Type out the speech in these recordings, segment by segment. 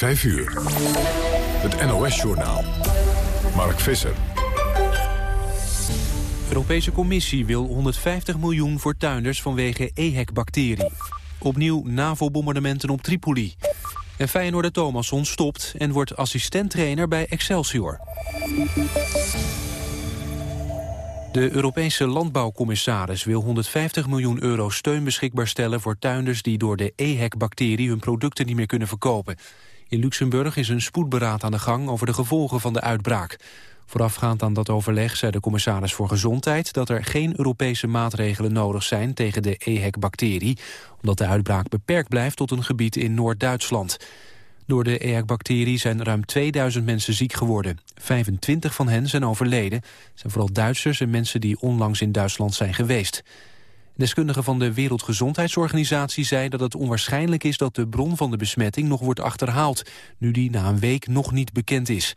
5 uur. Het NOS-journaal. Mark Visser. De Europese Commissie wil 150 miljoen voor tuinders vanwege EHEC-bacterie. Opnieuw NAVO-bombardementen op Tripoli. En Feyenoorder Thomasson stopt en wordt assistenttrainer bij Excelsior. De Europese landbouwcommissaris wil 150 miljoen euro steun beschikbaar stellen voor tuinders die door de EHEC-bacterie hun producten niet meer kunnen verkopen. In Luxemburg is een spoedberaad aan de gang over de gevolgen van de uitbraak. Voorafgaand aan dat overleg zei de commissaris voor Gezondheid... dat er geen Europese maatregelen nodig zijn tegen de EHEC-bacterie... omdat de uitbraak beperkt blijft tot een gebied in Noord-Duitsland. Door de EHEC-bacterie zijn ruim 2000 mensen ziek geworden. 25 van hen zijn overleden. Zijn vooral Duitsers en mensen die onlangs in Duitsland zijn geweest. Deskundigen van de Wereldgezondheidsorganisatie zei dat het onwaarschijnlijk is dat de bron van de besmetting nog wordt achterhaald, nu die na een week nog niet bekend is.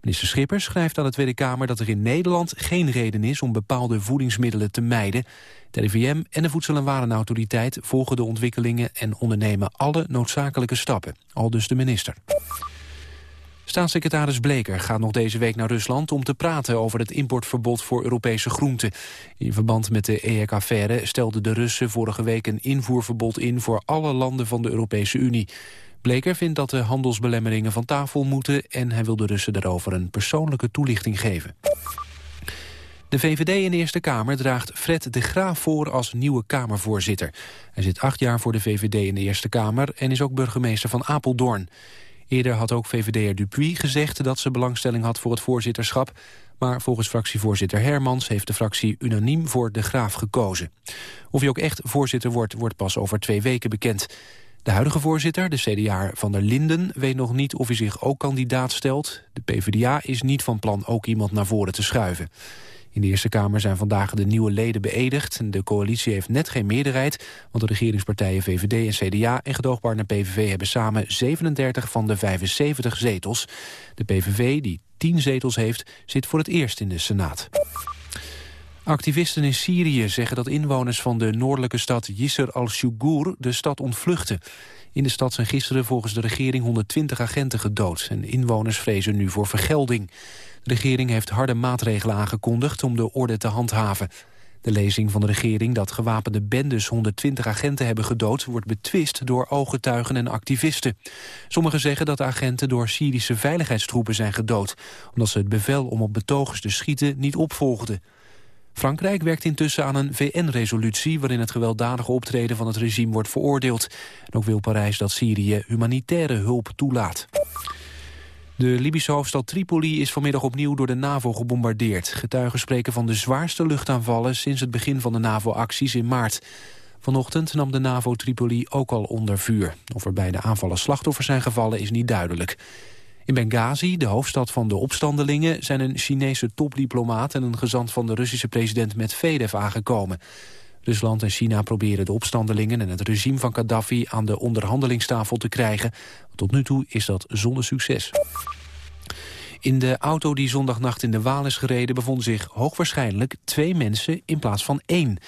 Minister Schippers schrijft aan de Tweede Kamer dat er in Nederland geen reden is om bepaalde voedingsmiddelen te mijden. De RIVM en de Voedsel- en Warenautoriteit volgen de ontwikkelingen en ondernemen alle noodzakelijke stappen. Al dus de minister. Staatssecretaris Bleker gaat nog deze week naar Rusland om te praten over het importverbod voor Europese groenten. In verband met de EHEC-affaire stelden de Russen vorige week een invoerverbod in voor alle landen van de Europese Unie. Bleker vindt dat de handelsbelemmeringen van tafel moeten... en hij wil de Russen daarover een persoonlijke toelichting geven. De VVD in de Eerste Kamer draagt Fred de Graaf voor als nieuwe Kamervoorzitter. Hij zit acht jaar voor de VVD in de Eerste Kamer... en is ook burgemeester van Apeldoorn. Eerder had ook VVD'er Dupuy gezegd dat ze belangstelling had voor het voorzitterschap... maar volgens fractievoorzitter Hermans heeft de fractie unaniem voor de Graaf gekozen. Of hij ook echt voorzitter wordt, wordt pas over twee weken bekend. De huidige voorzitter, de CDA Van der Linden, weet nog niet of hij zich ook kandidaat stelt. De PvdA is niet van plan ook iemand naar voren te schuiven. In de Eerste Kamer zijn vandaag de nieuwe leden beëdigd. De coalitie heeft net geen meerderheid, want de regeringspartijen VVD en CDA en gedoogpartner PVV hebben samen 37 van de 75 zetels. De PVV, die 10 zetels heeft, zit voor het eerst in de Senaat. Activisten in Syrië zeggen dat inwoners van de noordelijke stad Yisr al-Shugur de stad ontvluchten. In de stad zijn gisteren volgens de regering 120 agenten gedood en inwoners vrezen nu voor vergelding. De regering heeft harde maatregelen aangekondigd om de orde te handhaven. De lezing van de regering dat gewapende bendes 120 agenten hebben gedood... wordt betwist door ooggetuigen en activisten. Sommigen zeggen dat de agenten door Syrische veiligheidstroepen zijn gedood... omdat ze het bevel om op betogers te schieten niet opvolgden. Frankrijk werkt intussen aan een VN-resolutie... waarin het gewelddadige optreden van het regime wordt veroordeeld. En ook wil Parijs dat Syrië humanitaire hulp toelaat. De Libische hoofdstad Tripoli is vanmiddag opnieuw door de NAVO gebombardeerd. Getuigen spreken van de zwaarste luchtaanvallen... sinds het begin van de NAVO-acties in maart. Vanochtend nam de NAVO Tripoli ook al onder vuur. Of er bij de aanvallen slachtoffers zijn gevallen is niet duidelijk. In Benghazi, de hoofdstad van de opstandelingen... zijn een Chinese topdiplomaat en een gezant van de Russische president Medvedev aangekomen. Rusland en China proberen de opstandelingen en het regime van Gaddafi... aan de onderhandelingstafel te krijgen. Tot nu toe is dat zonder succes. In de auto die zondagnacht in de Waal is gereden... bevonden zich hoogwaarschijnlijk twee mensen in plaats van één.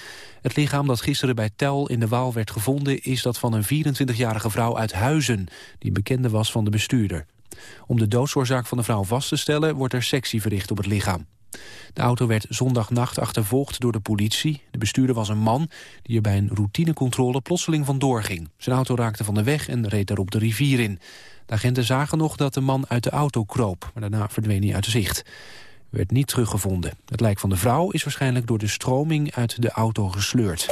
Het lichaam dat gisteren bij Tel in de Waal werd gevonden... is dat van een 24-jarige vrouw uit Huizen... die bekende was van de bestuurder. Om de doodsoorzaak van de vrouw vast te stellen... wordt er sectie verricht op het lichaam. De auto werd zondagnacht achtervolgd door de politie. De bestuurder was een man die er bij een routinecontrole plotseling vandoor ging. Zijn auto raakte van de weg en reed daarop de rivier in. De agenten zagen nog dat de man uit de auto kroop, maar daarna verdween hij uit zicht. werd niet teruggevonden. Het lijk van de vrouw is waarschijnlijk door de stroming uit de auto gesleurd.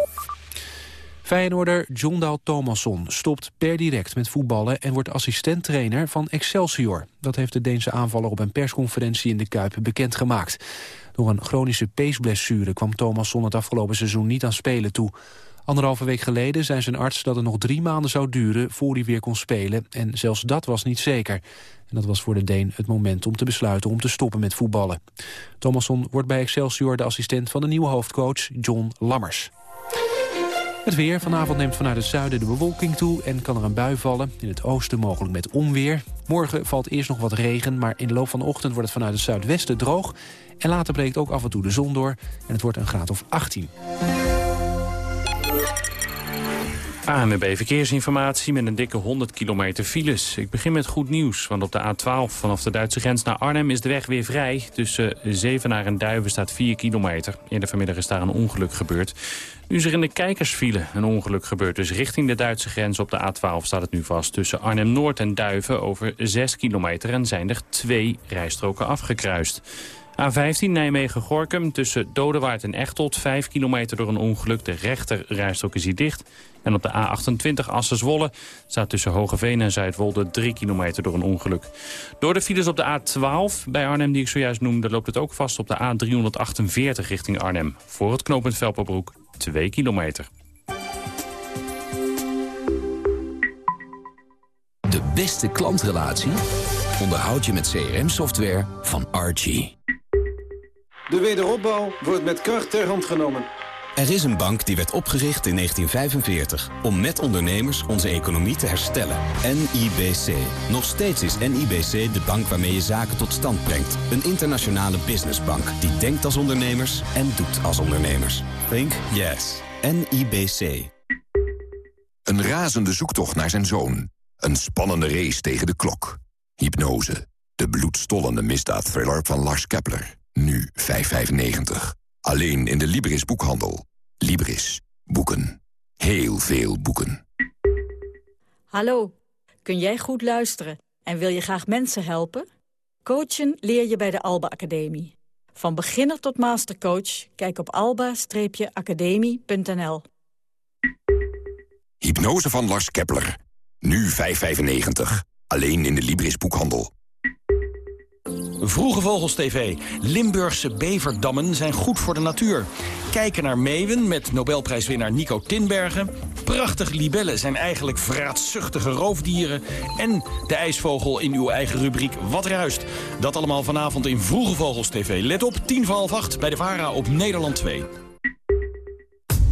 Feyenoorder John Daal Thomasson stopt per direct met voetballen... en wordt assistenttrainer van Excelsior. Dat heeft de Deense aanvaller op een persconferentie in de Kuip bekendgemaakt. Door een chronische peesblessure kwam Thomasson het afgelopen seizoen niet aan spelen toe. Anderhalve week geleden zei zijn arts dat het nog drie maanden zou duren... voor hij weer kon spelen, en zelfs dat was niet zeker. En dat was voor de Deen het moment om te besluiten om te stoppen met voetballen. Thomasson wordt bij Excelsior de assistent van de nieuwe hoofdcoach John Lammers. Het weer. Vanavond neemt vanuit het zuiden de bewolking toe en kan er een bui vallen. In het oosten mogelijk met onweer. Morgen valt eerst nog wat regen, maar in de loop van de ochtend wordt het vanuit het zuidwesten droog. En later breekt ook af en toe de zon door en het wordt een graad of 18. ANWB Verkeersinformatie met een dikke 100 kilometer files. Ik begin met goed nieuws, want op de A12 vanaf de Duitse grens naar Arnhem is de weg weer vrij. Tussen Zevenaar en Duiven staat 4 kilometer. Eerder vanmiddag is daar een ongeluk gebeurd. Nu is er in de kijkersfile een ongeluk gebeurd. Dus richting de Duitse grens op de A12 staat het nu vast. Tussen Arnhem-Noord en Duiven over 6 kilometer en zijn er twee rijstroken afgekruist. A15 Nijmegen-Gorkum tussen Dodewaard en Echtelt. 5 kilometer door een ongeluk. De rechter rijstrook is hier dicht. En op de A28 Assen-Zwolle staat tussen Hogeveen en Zuidwolde 3 kilometer door een ongeluk. Door de files op de A12 bij Arnhem die ik zojuist noemde... loopt het ook vast op de A348 richting Arnhem. Voor het knooppunt Velperbroek 2 kilometer. De beste klantrelatie onderhoud je met CRM-software van Archie. De wederopbouw wordt met kracht ter hand genomen. Er is een bank die werd opgericht in 1945 om met ondernemers onze economie te herstellen. NIBC. Nog steeds is NIBC de bank waarmee je zaken tot stand brengt. Een internationale businessbank die denkt als ondernemers en doet als ondernemers. Think yes. NIBC. Een razende zoektocht naar zijn zoon. Een spannende race tegen de klok. Hypnose. De bloedstollende misdaadthriller van Lars Kepler. Nu 5,95. Alleen in de Libris boekhandel. Libris. Boeken. Heel veel boeken. Hallo, kun jij goed luisteren en wil je graag mensen helpen? Coachen leer je bij de Alba Academie. Van beginner tot mastercoach, kijk op alba-academie.nl. Hypnose van Lars Kepler. Nu 5,95. Alleen in de Libris boekhandel. Vroege Vogels TV. Limburgse beverdammen zijn goed voor de natuur. Kijken naar meeuwen met Nobelprijswinnaar Nico Tinbergen. Prachtige libellen zijn eigenlijk vraatzuchtige roofdieren. En de ijsvogel in uw eigen rubriek Wat Ruist. Dat allemaal vanavond in Vroege Vogels TV. Let op, tien voor half acht bij de VARA op Nederland 2.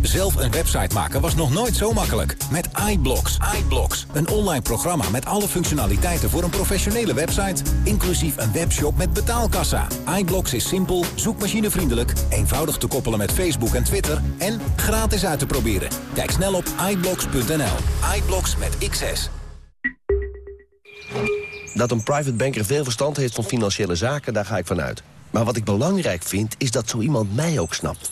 Zelf een website maken was nog nooit zo makkelijk. Met iBlocks. iBlocks, een online programma met alle functionaliteiten voor een professionele website. Inclusief een webshop met betaalkassa. iBlocks is simpel, zoekmachinevriendelijk, eenvoudig te koppelen met Facebook en Twitter en gratis uit te proberen. Kijk snel op iBlocks.nl. iBlocks met XS. Dat een private banker veel verstand heeft van financiële zaken, daar ga ik vanuit. Maar wat ik belangrijk vind, is dat zo iemand mij ook snapt.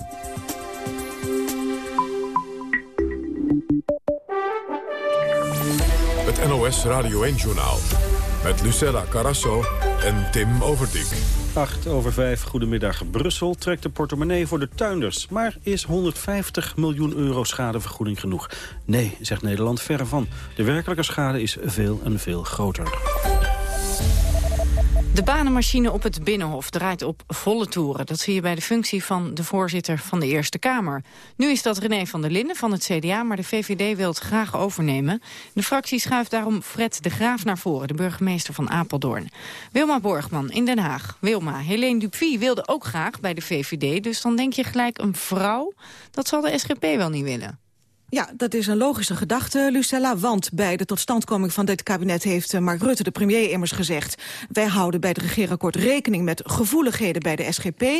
NOS Radio 1-journaal. Met Lucella Carasso en Tim Overdijk. 8 over 5, goedemiddag. Brussel trekt de portemonnee voor de tuinders. Maar is 150 miljoen euro schadevergoeding genoeg? Nee, zegt Nederland verre van. De werkelijke schade is veel en veel groter. De banenmachine op het Binnenhof draait op volle toeren. Dat zie je bij de functie van de voorzitter van de Eerste Kamer. Nu is dat René van der Linden van het CDA, maar de VVD wil het graag overnemen. De fractie schuift daarom Fred de Graaf naar voren, de burgemeester van Apeldoorn. Wilma Borgman in Den Haag. Wilma, Helene Dupuy wilde ook graag bij de VVD, dus dan denk je gelijk een vrouw. Dat zal de SGP wel niet willen. Ja, dat is een logische gedachte, Lucella. Want bij de totstandkoming van dit kabinet heeft eh, Mark Rutte, de premier, immers gezegd... wij houden bij het regeerakkoord rekening met gevoeligheden bij de SGP. Uh,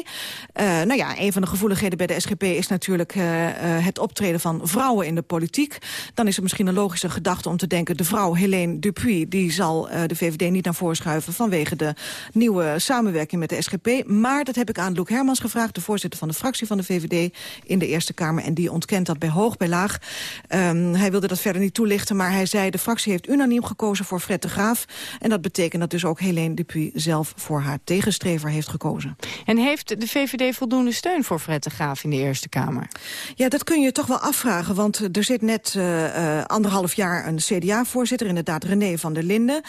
eh, nou ja, een van de gevoeligheden bij de SGP is natuurlijk uh, het optreden van vrouwen in de politiek. Dan is het misschien een logische gedachte om te denken... de vrouw Helene Dupuy, die zal de VVD niet naar voren schuiven... vanwege de nieuwe samenwerking met de SGP. Maar dat heb ik aan Loek Hermans gevraagd, de voorzitter van de fractie van de VVD... in de Eerste Kamer, en die ontkent dat bij hoog, bij laag. Um, hij wilde dat verder niet toelichten, maar hij zei... de fractie heeft unaniem gekozen voor Fred de Graaf. En dat betekent dat dus ook Helene Dupuy zelf voor haar tegenstrever heeft gekozen. En heeft de VVD voldoende steun voor Fred de Graaf in de Eerste Kamer? Ja, dat kun je toch wel afvragen, want er zit net uh, uh, anderhalf jaar een CDA-voorzitter... inderdaad René van der Linden.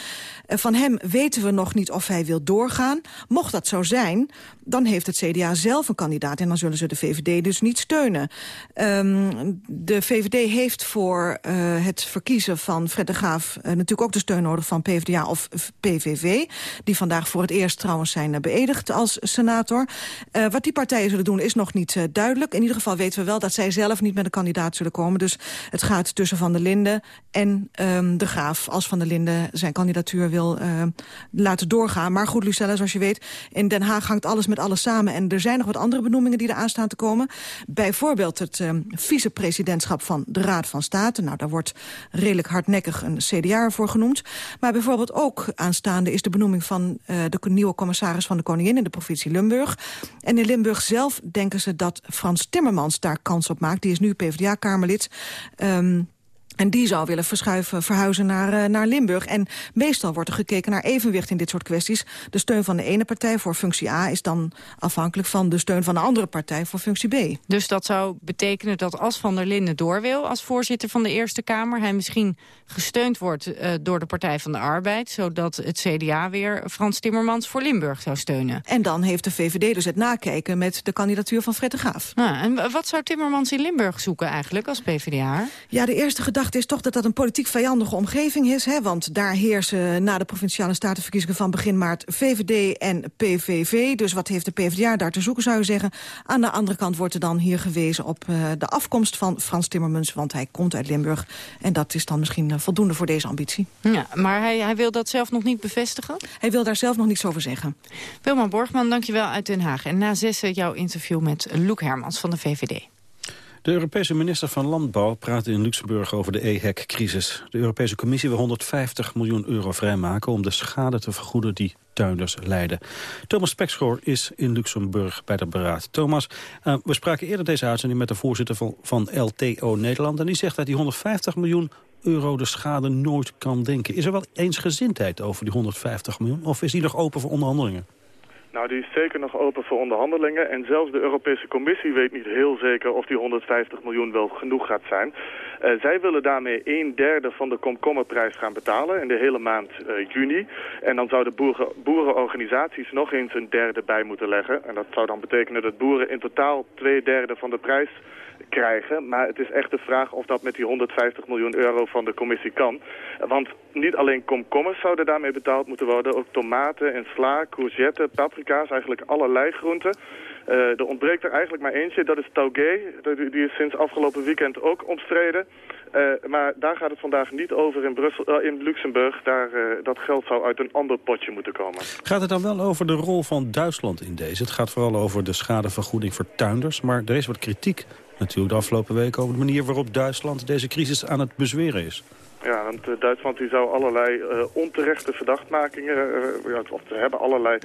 Uh, van hem weten we nog niet of hij wil doorgaan. Mocht dat zo zijn, dan heeft het CDA zelf een kandidaat... en dan zullen ze de VVD dus niet steunen. Um, de VVD VVD heeft voor uh, het verkiezen van Fred de Graaf... Uh, natuurlijk ook de steun nodig van PvdA of PVV. Die vandaag voor het eerst trouwens zijn beëdigd als senator. Wat die partijen zullen doen is nog niet duidelijk. In ieder geval weten we wel dat zij zelf niet met een kandidaat zullen komen. Dus het gaat tussen Van der Linden en um, de Graaf. Als Van der Linden zijn kandidatuur wil laten doorgaan. Maar goed, Lucella, zoals je weet, in Den Haag hangt alles met alles samen. En er zijn nog wat andere benoemingen die er aan staan te komen. Bijvoorbeeld het um, vicepresidentschap van de Raad van State. Nou, daar wordt redelijk hardnekkig een CDA voor genoemd. Maar bijvoorbeeld ook aanstaande is de benoeming van uh, de nieuwe commissaris van de Koningin in de provincie Limburg. En in Limburg zelf denken ze dat Frans Timmermans daar kans op maakt. Die is nu PvdA-kamerlid. Um, en die zou willen verschuiven, verhuizen naar, uh, naar Limburg. En meestal wordt er gekeken naar evenwicht in dit soort kwesties. De steun van de ene partij voor functie A is dan afhankelijk van de steun van de andere partij voor functie B. Dus dat zou betekenen dat als Van der Linden door wil als voorzitter van de Eerste Kamer... hij misschien gesteund wordt uh, door de Partij van de Arbeid... zodat het CDA weer Frans Timmermans voor Limburg zou steunen. En dan heeft de VVD dus het nakijken met de kandidatuur van Fred de Graaf. Nou, en wat zou Timmermans in Limburg zoeken eigenlijk als PvdA? Ja, de eerste gedachte gedachte is toch dat dat een politiek vijandige omgeving is. Hè? Want daar heersen na de Provinciale Statenverkiezingen van begin maart VVD en PVV. Dus wat heeft de PvdA daar te zoeken, zou je zeggen. Aan de andere kant wordt er dan hier gewezen op uh, de afkomst van Frans Timmermans. Want hij komt uit Limburg. En dat is dan misschien uh, voldoende voor deze ambitie. Ja, maar hij, hij wil dat zelf nog niet bevestigen? Hij wil daar zelf nog niets over zeggen. Wilma Borgman, dankjewel uit Den Haag. En na zessen jouw interview met Loek Hermans van de VVD. De Europese minister van Landbouw praat in Luxemburg over de EHEC-crisis. De Europese Commissie wil 150 miljoen euro vrijmaken... om de schade te vergoeden die tuinders lijden. Thomas Pekschoor is in Luxemburg bij de beraad. Thomas, uh, we spraken eerder deze uitzending met de voorzitter van, van LTO Nederland... en die zegt dat die 150 miljoen euro de schade nooit kan denken. Is er wel eensgezindheid over die 150 miljoen? Of is die nog open voor onderhandelingen? Nou, die is zeker nog open voor onderhandelingen. En zelfs de Europese Commissie weet niet heel zeker of die 150 miljoen wel genoeg gaat zijn. Uh, zij willen daarmee een derde van de komkommerprijs gaan betalen in de hele maand uh, juni. En dan zouden boeren, boerenorganisaties nog eens een derde bij moeten leggen. En dat zou dan betekenen dat boeren in totaal twee derde van de prijs krijgen. Maar het is echt de vraag of dat met die 150 miljoen euro van de commissie kan. Want niet alleen komkommers zouden daarmee betaald moeten worden. Ook tomaten en sla, courgette, paprika's, eigenlijk allerlei groenten. Uh, er ontbreekt er eigenlijk maar eentje, dat is taugé. Die is sinds afgelopen weekend ook omstreden. Uh, maar daar gaat het vandaag niet over in, Brussel, uh, in Luxemburg. Daar, dat geld zou uit een ander potje moeten komen. Gaat het dan wel over de rol van Duitsland in deze? Het gaat vooral over de schadevergoeding voor tuinders. Maar er is wat kritiek natuurlijk de afgelopen weken over de manier waarop Duitsland deze crisis aan het bezweren is. Ja, want uh, Duitsland die zou allerlei uh, onterechte verdachtmakingen, uh, of ze hebben allerlei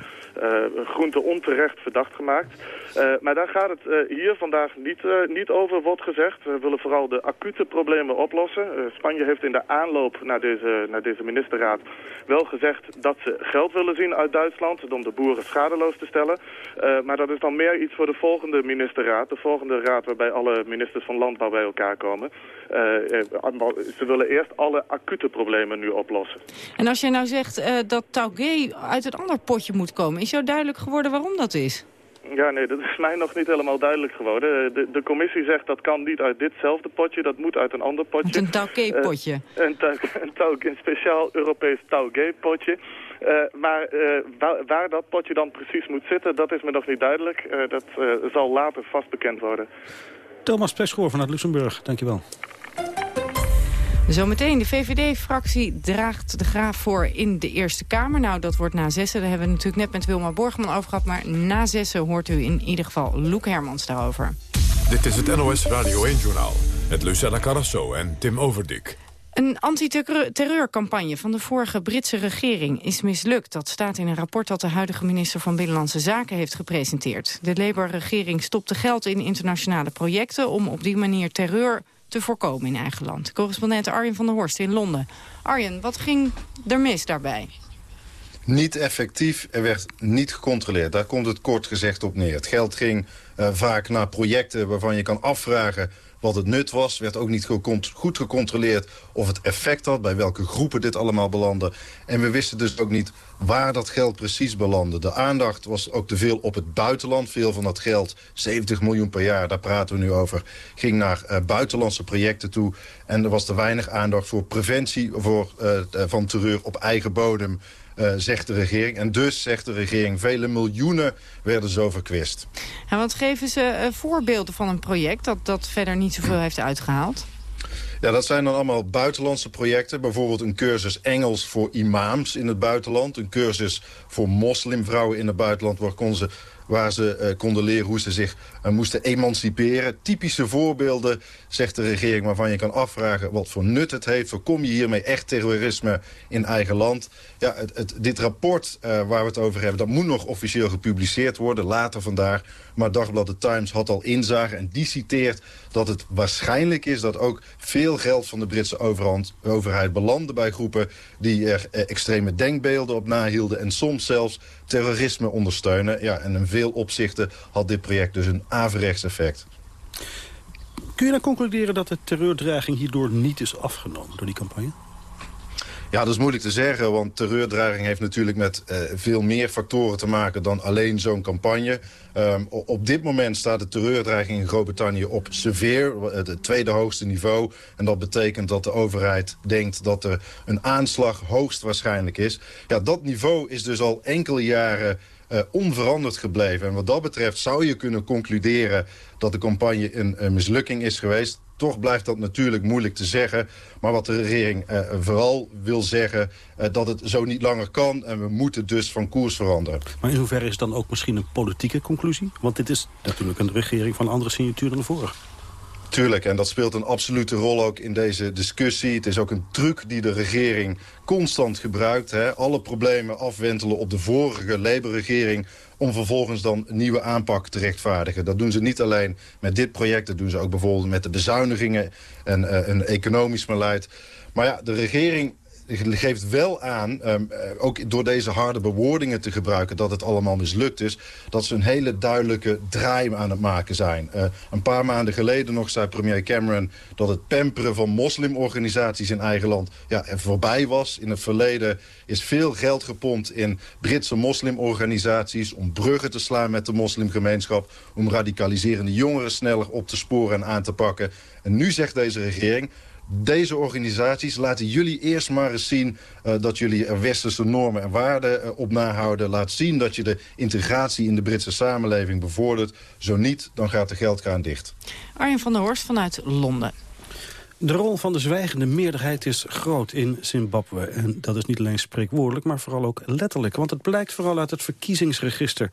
groenten onterecht verdacht gemaakt. maar daar gaat het hier vandaag niet, niet over, wordt gezegd. We willen vooral de acute problemen oplossen. Spanje heeft in de aanloop naar deze, naar deze ministerraad wel gezegd dat ze geld willen zien uit Duitsland om de boeren schadeloos te stellen. maar dat is dan meer iets voor de volgende ministerraad, de volgende raad waarbij alle ministers van landbouw bij elkaar komen. ze willen eerst alle acute problemen nu oplossen. En als jij nou zegt uh, dat Taugé uit het ander potje moet komen... is jou duidelijk geworden waarom dat is? Ja, nee, dat is mij nog niet helemaal duidelijk geworden. De, de commissie zegt dat kan niet uit ditzelfde potje, dat moet uit een ander potje. Een Taugé-potje. Uh, een, een, een, speciaal Europees Taugé-potje. Uh, maar uh, waar, waar, dat potje dan precies moet zitten, dat is me nog niet duidelijk. Uh, dat zal later vast bekend worden. Thomas Peschoor vanuit Luxemburg, dankjewel. Zometeen, de VVD-fractie draagt de graaf voor in de Eerste Kamer. Nou, dat wordt na zessen. Daar hebben we natuurlijk net met Wilma Borgman over gehad. Maar na zessen hoort u in ieder geval Loek Hermans daarover. Dit is het NOS Radio 1-journaal. Met Lucella Carrasso en Tim Overdik. Een antiterreurcampagne van de vorige Britse regering is mislukt. Dat staat in een rapport dat de huidige minister van Binnenlandse Zaken heeft gepresenteerd. De Labour-regering stopte geld in internationale projecten... om op die manier terreur te voorkomen in eigen land. Correspondent Arjen van der Horst in Londen. Arjen, wat ging er mis daarbij? Niet effectief, er werd niet gecontroleerd. Daar komt het kort gezegd op neer. Het geld ging uh, vaak naar projecten waarvan je kan afvragen wat het nut was. werd ook niet goed gecontroleerd of het effect had... bij welke groepen dit allemaal belandde. En we wisten dus ook niet waar dat geld precies belandde. De aandacht was ook te veel op het buitenland. Veel van dat geld, 70 miljoen per jaar, daar praten we nu over... ging naar uh, buitenlandse projecten toe. En er was te weinig aandacht voor preventie voor, uh, van terreur op eigen bodem... Zegt de regering. En dus, zegt de regering, vele miljoenen werden zo verkwist. En wat geven ze voorbeelden van een project dat, dat verder niet zoveel heeft uitgehaald? Ja, dat zijn dan allemaal buitenlandse projecten. Bijvoorbeeld een cursus Engels voor imams in het buitenland. Een cursus voor moslimvrouwen in het buitenland... waar kon ze waar ze uh, konden leren hoe ze zich uh, moesten emanciperen. Typische voorbeelden, zegt de regering, waarvan je kan afvragen wat voor nut het heeft. Voorkom je hiermee echt terrorisme in eigen land? Ja, het, dit rapport uh, waar we het over hebben, dat moet nog officieel gepubliceerd worden, later vandaag. Maar Dagblad The Times had al inzage en die citeert dat het waarschijnlijk is dat ook veel geld van de Britse overheid belandde bij groepen die er extreme denkbeelden op nahielden en soms zelfs terrorisme ondersteunen. Ja, en in veel opzichten had dit project dus een averechts effect. Kun je dan concluderen dat de terreurdreiging hierdoor niet is afgenomen door die campagne? Ja, dat is moeilijk te zeggen, want terreurdreiging heeft natuurlijk met uh, veel meer factoren te maken dan alleen zo'n campagne. Um, op dit moment staat de terreurdreiging in Groot-Brittannië op severe, het tweede hoogste niveau. En dat betekent dat de overheid denkt dat er een aanslag hoogstwaarschijnlijk is. Ja, dat niveau is dus al enkele jaren uh, onveranderd gebleven. En wat dat betreft zou je kunnen concluderen dat de campagne een, een mislukking is geweest. Toch blijft dat natuurlijk moeilijk te zeggen. Maar wat de regering uh, vooral wil zeggen... Uh, dat het zo niet langer kan en we moeten dus van koers veranderen. Maar in hoeverre is dan ook misschien een politieke conclusie? Want dit is natuurlijk een regering van andere signatuur dan de vorige. Tuurlijk, en dat speelt een absolute rol ook in deze discussie. Het is ook een truc die de regering constant gebruikt. Hè. Alle problemen afwentelen op de vorige Labour-regering om vervolgens dan een nieuwe aanpak te rechtvaardigen. Dat doen ze niet alleen met dit project, dat doen ze ook bijvoorbeeld met de bezuinigingen en uh, een economisch beleid. Maar ja, de regering geeft wel aan, um, ook door deze harde bewoordingen te gebruiken... dat het allemaal mislukt is, dat ze een hele duidelijke draai aan het maken zijn. Uh, een paar maanden geleden nog zei premier Cameron... dat het pamperen van moslimorganisaties in eigen land ja, voorbij was. In het verleden is veel geld gepompt in Britse moslimorganisaties... om bruggen te slaan met de moslimgemeenschap... om radicaliserende jongeren sneller op te sporen en aan te pakken. En nu zegt deze regering deze organisaties laten jullie eerst maar eens zien... Uh, dat jullie er westerse normen en waarden uh, op nahouden. Laat zien dat je de integratie in de Britse samenleving bevordert. Zo niet, dan gaat de geldkraan dicht. Arjen van der Horst vanuit Londen. De rol van de zwijgende meerderheid is groot in Zimbabwe. En dat is niet alleen spreekwoordelijk, maar vooral ook letterlijk. Want het blijkt vooral uit het verkiezingsregister.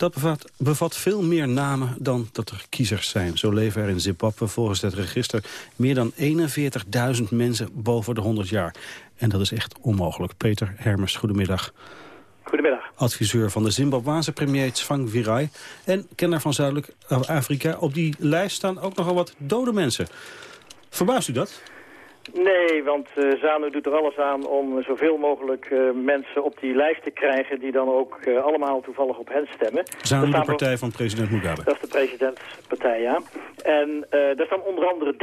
Dat bevat, bevat, veel meer namen dan dat er kiezers zijn. Zo leven er in Zimbabwe volgens het register meer dan 41.000 mensen boven de 100 jaar. En dat is echt onmogelijk. Peter Hermers, goedemiddag. Goedemiddag. Adviseur van de Zimbabwaanse premier Tsvangirai en kenner van Zuidelijk Afrika. Op die lijst staan ook nogal wat dode mensen. Verbaast u dat? Nee, want uh, ZANU doet er alles aan om zoveel mogelijk uh, mensen op die lijst te krijgen... die dan ook uh, allemaal toevallig op hen stemmen. ZANU, de partij van president Mugabe. Dat is de presidentspartij, ja. En daar staan onder andere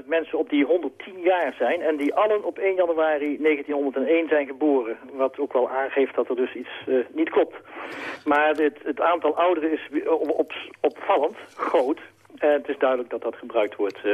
30.000 mensen op die 110 jaar zijn... en die allen op 1 januari 1901 zijn geboren. Wat ook wel aangeeft dat er dus iets niet klopt. Maar dit, het aantal ouderen is op, op, opvallend groot... En het is duidelijk dat dat gebruikt wordt uh,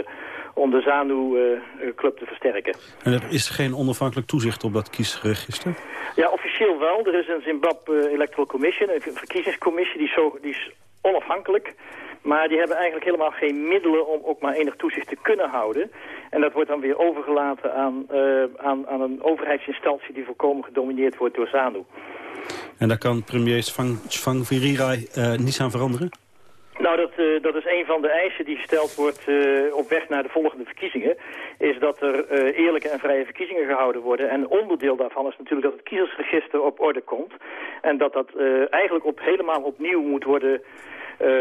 om de ZANU-club uh, te versterken. En er is geen onafhankelijk toezicht op dat kiesregister? Ja, officieel wel. Er is een Zimbabwe Electoral Commission, een verkiezingscommissie, die, zo, die is onafhankelijk. Maar die hebben eigenlijk helemaal geen middelen om ook maar enig toezicht te kunnen houden. En dat wordt dan weer overgelaten aan, aan, aan een overheidsinstantie die volkomen gedomineerd wordt door ZANU. En daar kan premier Svang Virirai niets aan veranderen? Nou, dat, uh, dat is een van de eisen die gesteld wordt uh, op weg naar de volgende verkiezingen. Is dat er uh, eerlijke en vrije verkiezingen gehouden worden. En onderdeel daarvan is natuurlijk dat het kiezersregister op orde komt. En dat dat eigenlijk op, helemaal opnieuw moet worden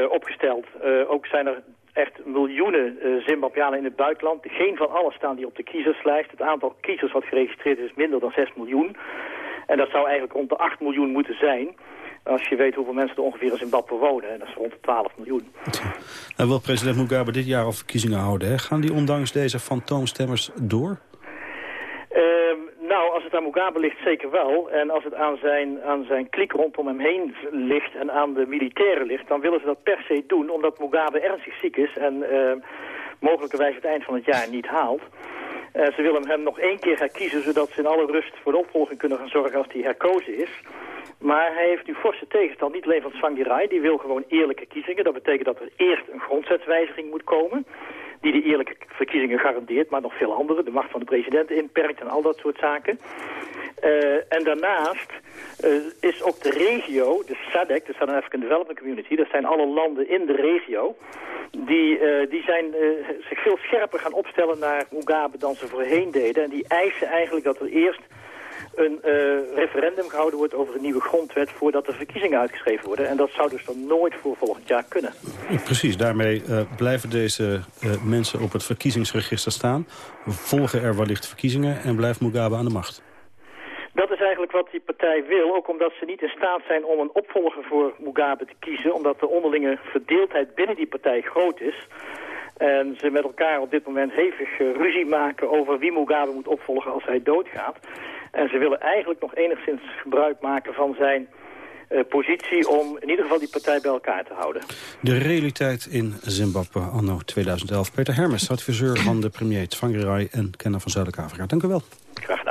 opgesteld. ook zijn er echt miljoenen Zimbabweanen in het buitenland. Geen van allen staan die op de kiezerslijst. Het aantal kiezers wat geregistreerd is, is minder dan 6 miljoen. En dat zou eigenlijk rond de 8 miljoen moeten zijn... Als je weet hoeveel mensen er ongeveer in Zimbabwe wonen, en dat is rond de 12 miljoen. Nou wil president Mugabe dit jaar al verkiezingen houden. Hè? Gaan die ondanks deze fantoomstemmers door? Uh, nou, als het het aan Mugabe ligt, zeker wel. En als het aan zijn, aan zijn kliek rondom hem heen ligt en aan de militairen ligt... dan willen ze dat per se doen, omdat Mugabe ernstig ziek is... en uh, mogelijkerwijs het eind van het jaar niet haalt. Uh, ze willen hem nog één keer herkiezen... zodat ze in alle rust voor de opvolging kunnen gaan zorgen als hij herkozen is... Maar hij heeft nu forse tegenstand, niet alleen van Tsvangirai. Die wil gewoon eerlijke kiezingen. Dat betekent dat er eerst een grondwetswijziging moet komen die de eerlijke verkiezingen garandeert, maar nog veel andere. De macht van de president inperkt en al dat soort zaken. Uh, en daarnaast uh, is ook de regio, de SADC, de Southern African Development Community, dat zijn alle landen in de regio, die, uh, die zijn zich veel scherper gaan opstellen naar Mugabe dan ze voorheen deden. En die eisen eigenlijk dat er eerst een uh, referendum gehouden wordt over een nieuwe grondwet voordat de verkiezingen uitgeschreven worden. En dat zou dus dan nooit voor volgend jaar kunnen. Precies, daarmee uh, blijven deze uh, mensen op het verkiezingsregister staan. Volgen er wellicht verkiezingen en blijft Mugabe aan de macht. Dat is eigenlijk wat die partij wil, ook omdat ze niet in staat zijn om een opvolger voor Mugabe te kiezen, omdat de onderlinge verdeeldheid binnen die partij groot is. En ze met elkaar op dit moment hevig ruzie maken over wie Mugabe moet opvolgen als hij doodgaat. En ze willen eigenlijk nog enigszins gebruik maken van zijn uh, positie om in ieder geval die partij bij elkaar te houden. De realiteit in Zimbabwe anno 2011. Peter Hermes, adviseur van de premier Tsvangirai en kenner van Zuidelijk Afrika. Dank u wel. Graag.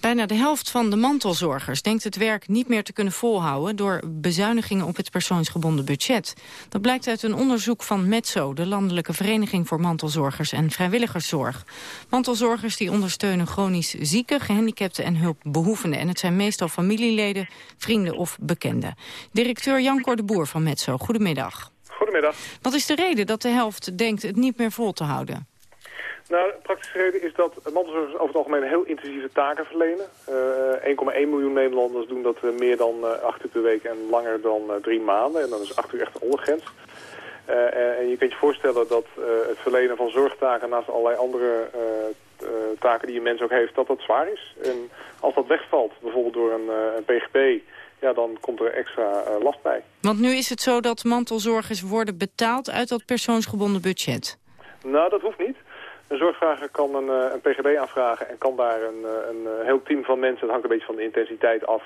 Bijna de helft van de mantelzorgers denkt het werk niet meer te kunnen volhouden... door bezuinigingen op het persoonsgebonden budget. Dat blijkt uit een onderzoek van METSO... de Landelijke Vereniging voor Mantelzorgers en Vrijwilligerszorg. Mantelzorgers die ondersteunen chronisch zieken, gehandicapten en hulpbehoevenden. En het zijn meestal familieleden, vrienden of bekenden. Directeur Jan Cor de Boer van METSO, goedemiddag. Goedemiddag. Wat is de reden dat de helft denkt het niet meer vol te houden? Nou, de praktische reden is dat mantelzorgers over het algemeen heel intensieve taken verlenen. Uh, 1,1 miljoen Nederlanders doen dat uh, meer dan uh, acht uur per week en langer dan drie maanden. En dan is acht uur echt een ondergrens. en je kunt je voorstellen dat het verlenen van zorgtaken naast allerlei andere taken die een mens ook heeft, dat dat zwaar is. En als dat wegvalt, bijvoorbeeld door een, een PGB, ja, dan komt er extra last bij. Want nu is het zo dat mantelzorgers worden betaald uit dat persoonsgebonden budget? Nou, dat hoeft niet. Een zorgvrager kan een, uh, een PGB aanvragen en kan daar een, uh, een uh, heel team van mensen, het hangt een beetje van de intensiteit af,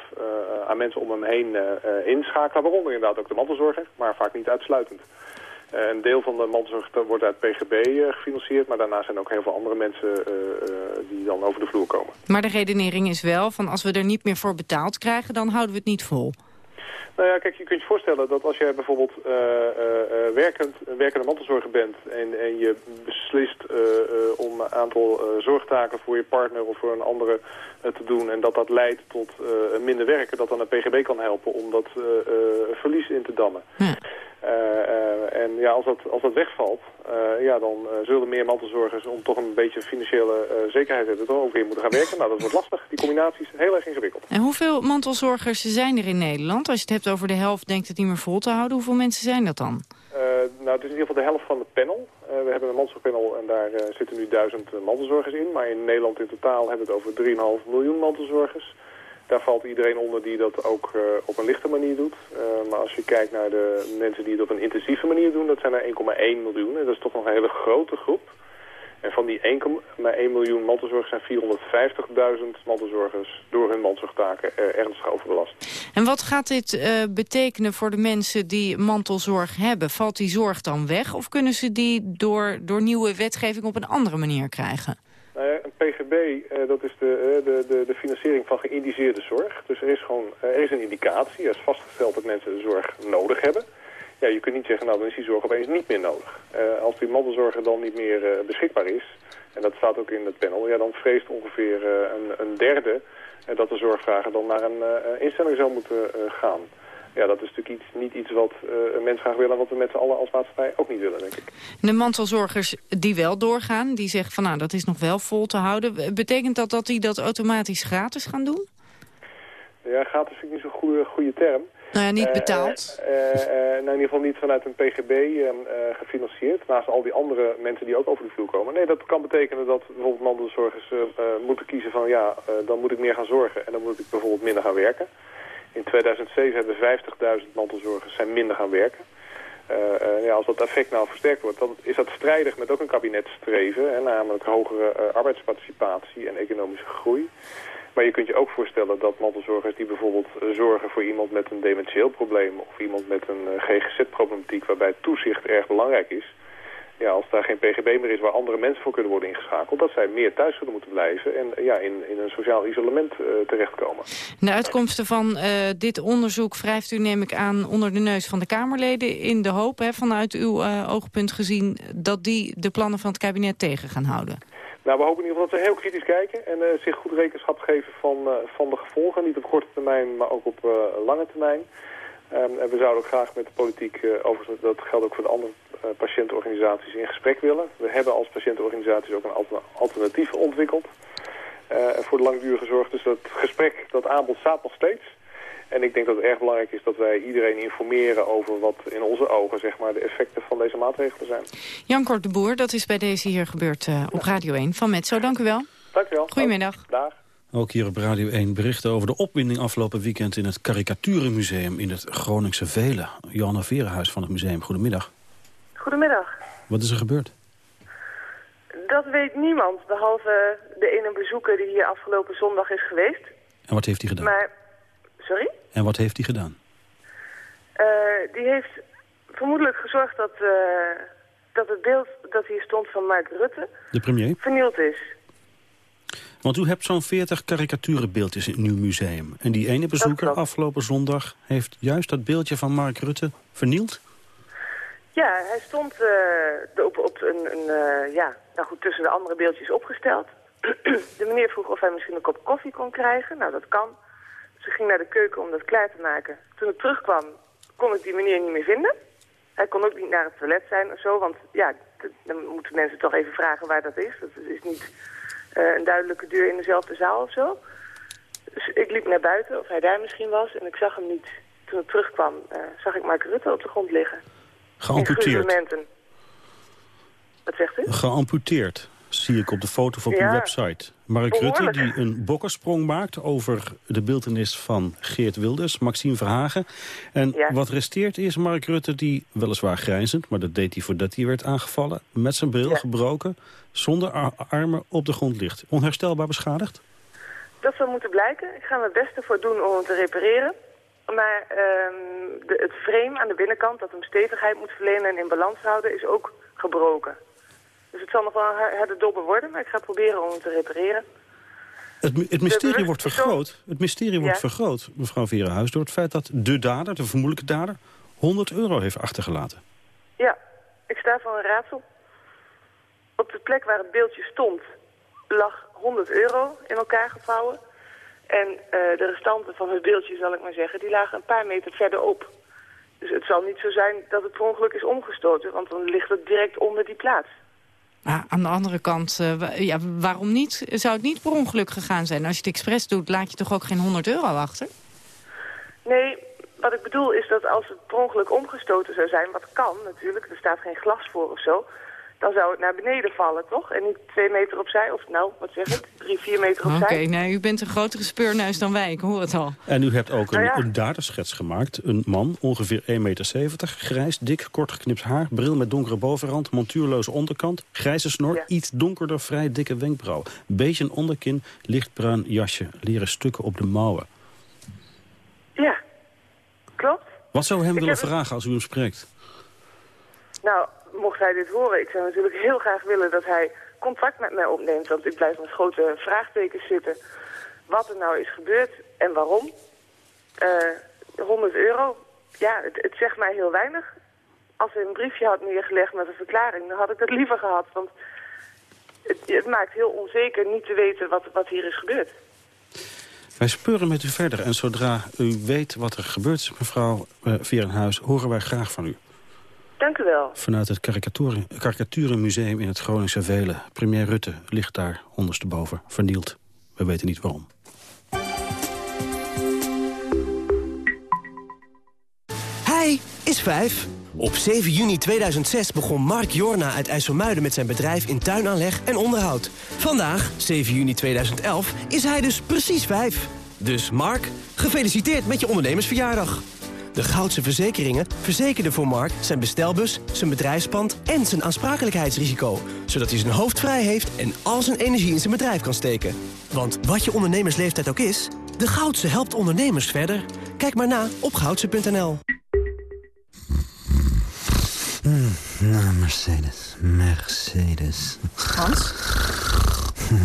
aan mensen om hem heen inschakelen. Waaronder inderdaad ook de mantelzorger, maar vaak niet uitsluitend. een deel van de mantelzorg wordt uit PGB gefinancierd, maar daarna zijn ook heel veel andere mensen die dan over de vloer komen. Maar de redenering is wel van als we er niet meer voor betaald krijgen, dan houden we het niet vol. Nou ja, kijk, je kunt je voorstellen dat als jij bijvoorbeeld uh, uh, werkend, een werkende mantelzorger bent... en, en je beslist om een aantal zorgtaken voor je partner of voor een andere te doen... en dat dat leidt tot minder werken, dat dan een PGB kan helpen om dat verlies in te dammen. Ja. En ja, als dat, als dat wegvalt, ja, dan zullen meer mantelzorgers om toch een beetje financiële zekerheid te hebben... toch ook weer moeten gaan werken. Nou, dat wordt lastig. Die combinatie is heel erg ingewikkeld. En hoeveel mantelzorgers zijn er in Nederland? Als je het hebt over de helft denkt het niet meer vol te houden. Hoeveel mensen zijn dat dan? Uh, nou, het is in ieder geval de helft van het panel. Uh, we hebben een mantelzorgpanel en daar uh, zitten nu duizend mantelzorgers in. Maar in Nederland in totaal hebben we het over 3,5 miljoen mantelzorgers. Daar valt iedereen onder die dat ook op een lichte manier doet. maar als je kijkt naar de mensen die het op een intensieve manier doen, dat zijn er 1,1 miljoen. En dat is toch nog een hele grote groep. En van die 1,1 miljoen mantelzorgers zijn 450.000 mantelzorgers door hun mantelzorgtaken uh, ernstig overbelast. En wat gaat dit betekenen voor de mensen die mantelzorg hebben? Valt die zorg dan weg of kunnen ze die door, door nieuwe wetgeving op een andere manier krijgen? Ja, een PGB, uh, dat is de, de, de, de, financiering van geïndiceerde zorg. Dus er is gewoon er is een indicatie, er is vastgesteld dat mensen de zorg nodig hebben ja, je kunt niet zeggen, nou dan is die zorg opeens niet meer nodig. Als die mantelzorger dan niet meer beschikbaar is, en dat staat ook in het panel, ja, dan vreest ongeveer een, een, derde dat de zorgvrager dan naar een instelling zou moeten gaan. Ja, dat is natuurlijk iets, niet iets wat een mens graag willen... wat we met z'n allen als maatschappij ook niet willen, denk ik. De mantelzorgers die wel doorgaan, die zeggen van... nou, dat is nog wel vol te houden. Betekent dat dat die dat automatisch gratis gaan doen? Ja, gratis vind ik niet zo'n goede, goede term. Nou ja, niet betaald? Uh, uh, nou, in ieder geval niet vanuit een PGB ehm, gefinancierd. Naast al die andere mensen die ook over de vloer komen. Nee, dat kan betekenen dat bijvoorbeeld mantelzorgers moeten kiezen van... ja, dan moet ik meer gaan zorgen en dan moet ik bijvoorbeeld minder gaan werken. In 2007 hebben 50.000 mantelzorgers zijn minder gaan werken. ja, als dat effect nou versterkt wordt, dan is dat strijdig met ook een kabinetstreven. Hè, namelijk hogere arbeidsparticipatie en economische groei. Maar je kunt je ook voorstellen dat mantelzorgers die bijvoorbeeld zorgen voor iemand met een dementieel probleem of iemand met een GGZ-problematiek waarbij toezicht erg belangrijk is, ja, als daar geen PGB meer is waar andere mensen voor kunnen worden ingeschakeld... dat zij meer thuis zullen moeten blijven en ja, in, in een sociaal isolement uh, terechtkomen. De uitkomsten van uh, dit onderzoek wrijft u, neem ik aan, onder de neus van de Kamerleden... in de hoop, hè, vanuit uw uh, oogpunt gezien, dat die de plannen van het kabinet tegen gaan houden. Nou, we hopen in ieder geval dat ze heel kritisch kijken en zich goed rekenschap geven van, van de gevolgen. Niet op korte termijn, maar ook op lange termijn. Um, en we zouden ook graag met de politiek, uh, overigens dat geldt ook voor de andere uh, patiëntenorganisaties, in gesprek willen. We hebben als patiëntenorganisaties ook een alternatief ontwikkeld uh, voor de langdurige zorg. Dus dat gesprek, dat aanbod staat nog steeds. En ik denk dat het erg belangrijk is dat wij iedereen informeren over wat in onze ogen zeg maar, de effecten van deze maatregelen zijn. Jan Kort de Boer, dat is bij deze hier gebeurd op Radio 1 van Metzo. Dank u wel. Dank u wel. Goedemiddag. Dag. Ook hier op Radio 1 berichten over de opwinding afgelopen weekend... in het Karikaturenmuseum in het Groningse Velen. Johanna Verenhuis van het museum, goedemiddag. Goedemiddag. Wat is er gebeurd? Dat weet niemand, behalve de ene bezoeker die hier afgelopen zondag is geweest. En wat heeft hij gedaan? Maar, sorry? En wat heeft hij gedaan? Uh, die heeft vermoedelijk gezorgd dat, uh, dat het beeld dat hier stond van Mark Rutte... De premier? Vernield is. Want u hebt zo'n 40 karikaturenbeeldjes in uw museum. En die ene bezoeker afgelopen zondag heeft juist dat beeldje van Mark Rutte vernield? Ja, hij stond uh, op, op een, een uh, ja, nou goed, tussen de andere beeldjes opgesteld. de meneer vroeg of hij misschien een kop koffie kon krijgen. Nou, dat kan. Ze ging naar de keuken om dat klaar te maken. Toen ik terugkwam, kon ik die meneer niet meer vinden. Hij kon ook niet naar het toilet zijn of zo, want ja, dan moeten mensen toch even vragen waar dat is. Dat is niet een duidelijke deur in dezelfde zaal of zo. Dus ik liep naar buiten, of hij daar misschien was, en ik zag hem niet. Toen ik terugkwam, uh, zag ik Mark Rutte op de grond liggen. Geamputeerd? Wat zegt u? Geamputeerd, zie ik op de foto van ja. uw website. Mark Rutte die een bokkersprong maakt over de beeldenis van Geert Wilders, Maxime Verhagen. En ja. wat resteert is Mark Rutte die, weliswaar grijzend, maar dat deed hij voordat hij werd aangevallen, met zijn bril ja. gebroken, zonder ar armen op de grond ligt. Onherstelbaar beschadigd? Dat zou moeten blijken. Ik ga mijn best ervoor doen om hem te repareren. Maar um, de, het frame aan de binnenkant dat hem stevigheid moet verlenen en in balans houden is ook gebroken. Dus het zal nog wel harde dobber worden, maar ik ga proberen om hem te repareren. Het, het mysterie wordt vergroot, het mysterie wordt vergroot, mevrouw Verenhuis, door het feit dat de dader, de vermoedelijke dader, 100 euro heeft achtergelaten. Ja, ik sta voor een raadsel. Op de plek waar het beeldje stond lag 100 euro in elkaar gevouwen. En uh, de restanten van het beeldje, zal ik maar zeggen, die lagen een paar meter verderop. Dus het zal niet zo zijn dat het per ongeluk is omgestoten, want dan ligt het direct onder die plaats. Maar aan de andere kant, uh, ja, waarom niet? Zou het niet per ongeluk gegaan zijn? Als je het expres doet, laat je toch ook geen 100 euro achter? Nee, wat ik bedoel is dat als het per ongeluk omgestoten zou zijn, wat kan natuurlijk, er staat geen glas voor of zo, dan zou het naar beneden vallen, toch? En niet twee meter opzij, of nou, wat zeg ik, drie, vier meter opzij. Oké, okay, nee, u bent een grotere speurneus dan wij, ik hoor het al. En u hebt ook een, nou ja. een daderschets gemaakt. Een man, ongeveer 1,70 meter, grijs, dik, kort geknipt haar... bril met donkere bovenrand, montuurloze onderkant... grijze snor, ja. iets donkerder, vrij dikke wenkbrauw. Beetje een onderkin, lichtbruin jasje, leren stukken op de mouwen. Ja, klopt. Wat zou u hem ik willen vragen als u hem spreekt? Nou, mocht hij dit horen, ik zou natuurlijk heel graag willen dat hij contact met mij opneemt. Want ik blijf met grote vraagtekens zitten. Wat er nou is gebeurd en waarom. Uh, 100 euro, ja, het, het, zegt mij heel weinig. Als hij een briefje had neergelegd met een verklaring, dan had ik dat liever gehad. Want het, het maakt heel onzeker niet te weten wat, wat hier is gebeurd. Wij speuren met u verder en zodra u weet wat er gebeurd is, mevrouw uh, horen wij graag van u. Dank u wel. Vanuit het Karikaturenmuseum in het Groningse Velen. Premier Rutte ligt daar ondersteboven, vernield. We weten niet waarom. Hij is vijf. Op 7 juni 2006 begon Mark Jorna uit IJsselmuiden met zijn bedrijf in tuinaanleg en onderhoud. Vandaag, 7 juni 2011, is hij dus precies vijf. Dus Mark, gefeliciteerd met je ondernemersverjaardag. De Goudse Verzekeringen verzekerde voor Mark zijn bestelbus, zijn bedrijfspand en zijn aansprakelijkheidsrisico. Zodat hij zijn hoofd vrij heeft en al zijn energie in zijn bedrijf kan steken. Want wat je ondernemersleeftijd ook is, de Goudse helpt ondernemers verder. Kijk maar na op goudse.nl. Mm, nou, Mercedes, Mercedes. Hans?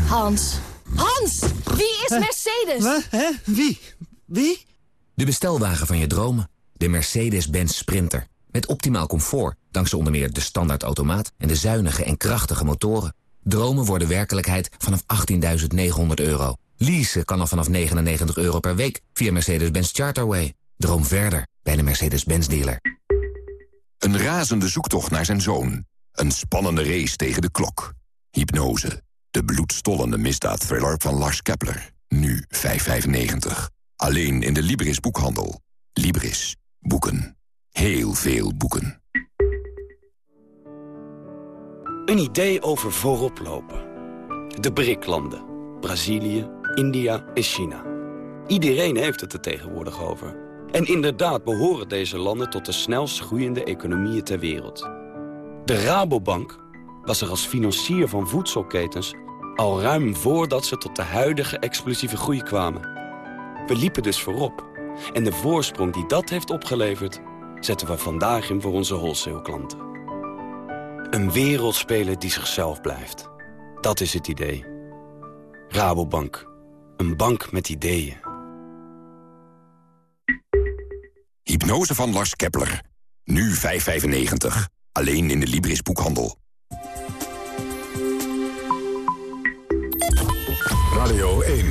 Hans? Hans! Wie is Mercedes? Wat? Hè? Wie? Wie? De bestelwagen van je dromen. De Mercedes-Benz Sprinter. Met optimaal comfort, dankzij onder meer de standaardautomaat... en de zuinige en krachtige motoren. Dromen worden werkelijkheid vanaf 18.900 euro. Leasen kan al vanaf 99 euro per week via Mercedes-Benz Charterway. Droom verder bij de Mercedes-Benz dealer. Een razende zoektocht naar zijn zoon. Een spannende race tegen de klok. Hypnose. De bloedstollende misdaadthriller van Lars Kepler. Nu 5,95. Alleen in de Libris boekhandel. Libris. Boeken. Heel veel boeken. Een idee over voorop lopen. De BRIC-landen. Brazilië, India en China. Iedereen heeft het er tegenwoordig over. En inderdaad behoren deze landen tot de snelst groeiende economieën ter wereld. De Rabobank was er als financier van voedselketens al ruim voordat ze tot de huidige explosieve groei kwamen. We liepen dus voorop. En de voorsprong die dat heeft opgeleverd... zetten we vandaag in voor onze wholesale-klanten. Een wereldspeler die zichzelf blijft. Dat is het idee. Rabobank. Een bank met ideeën. Hypnose van Lars Kepler. Nu 5,95. Alleen in de Libris boekhandel. Radio 1.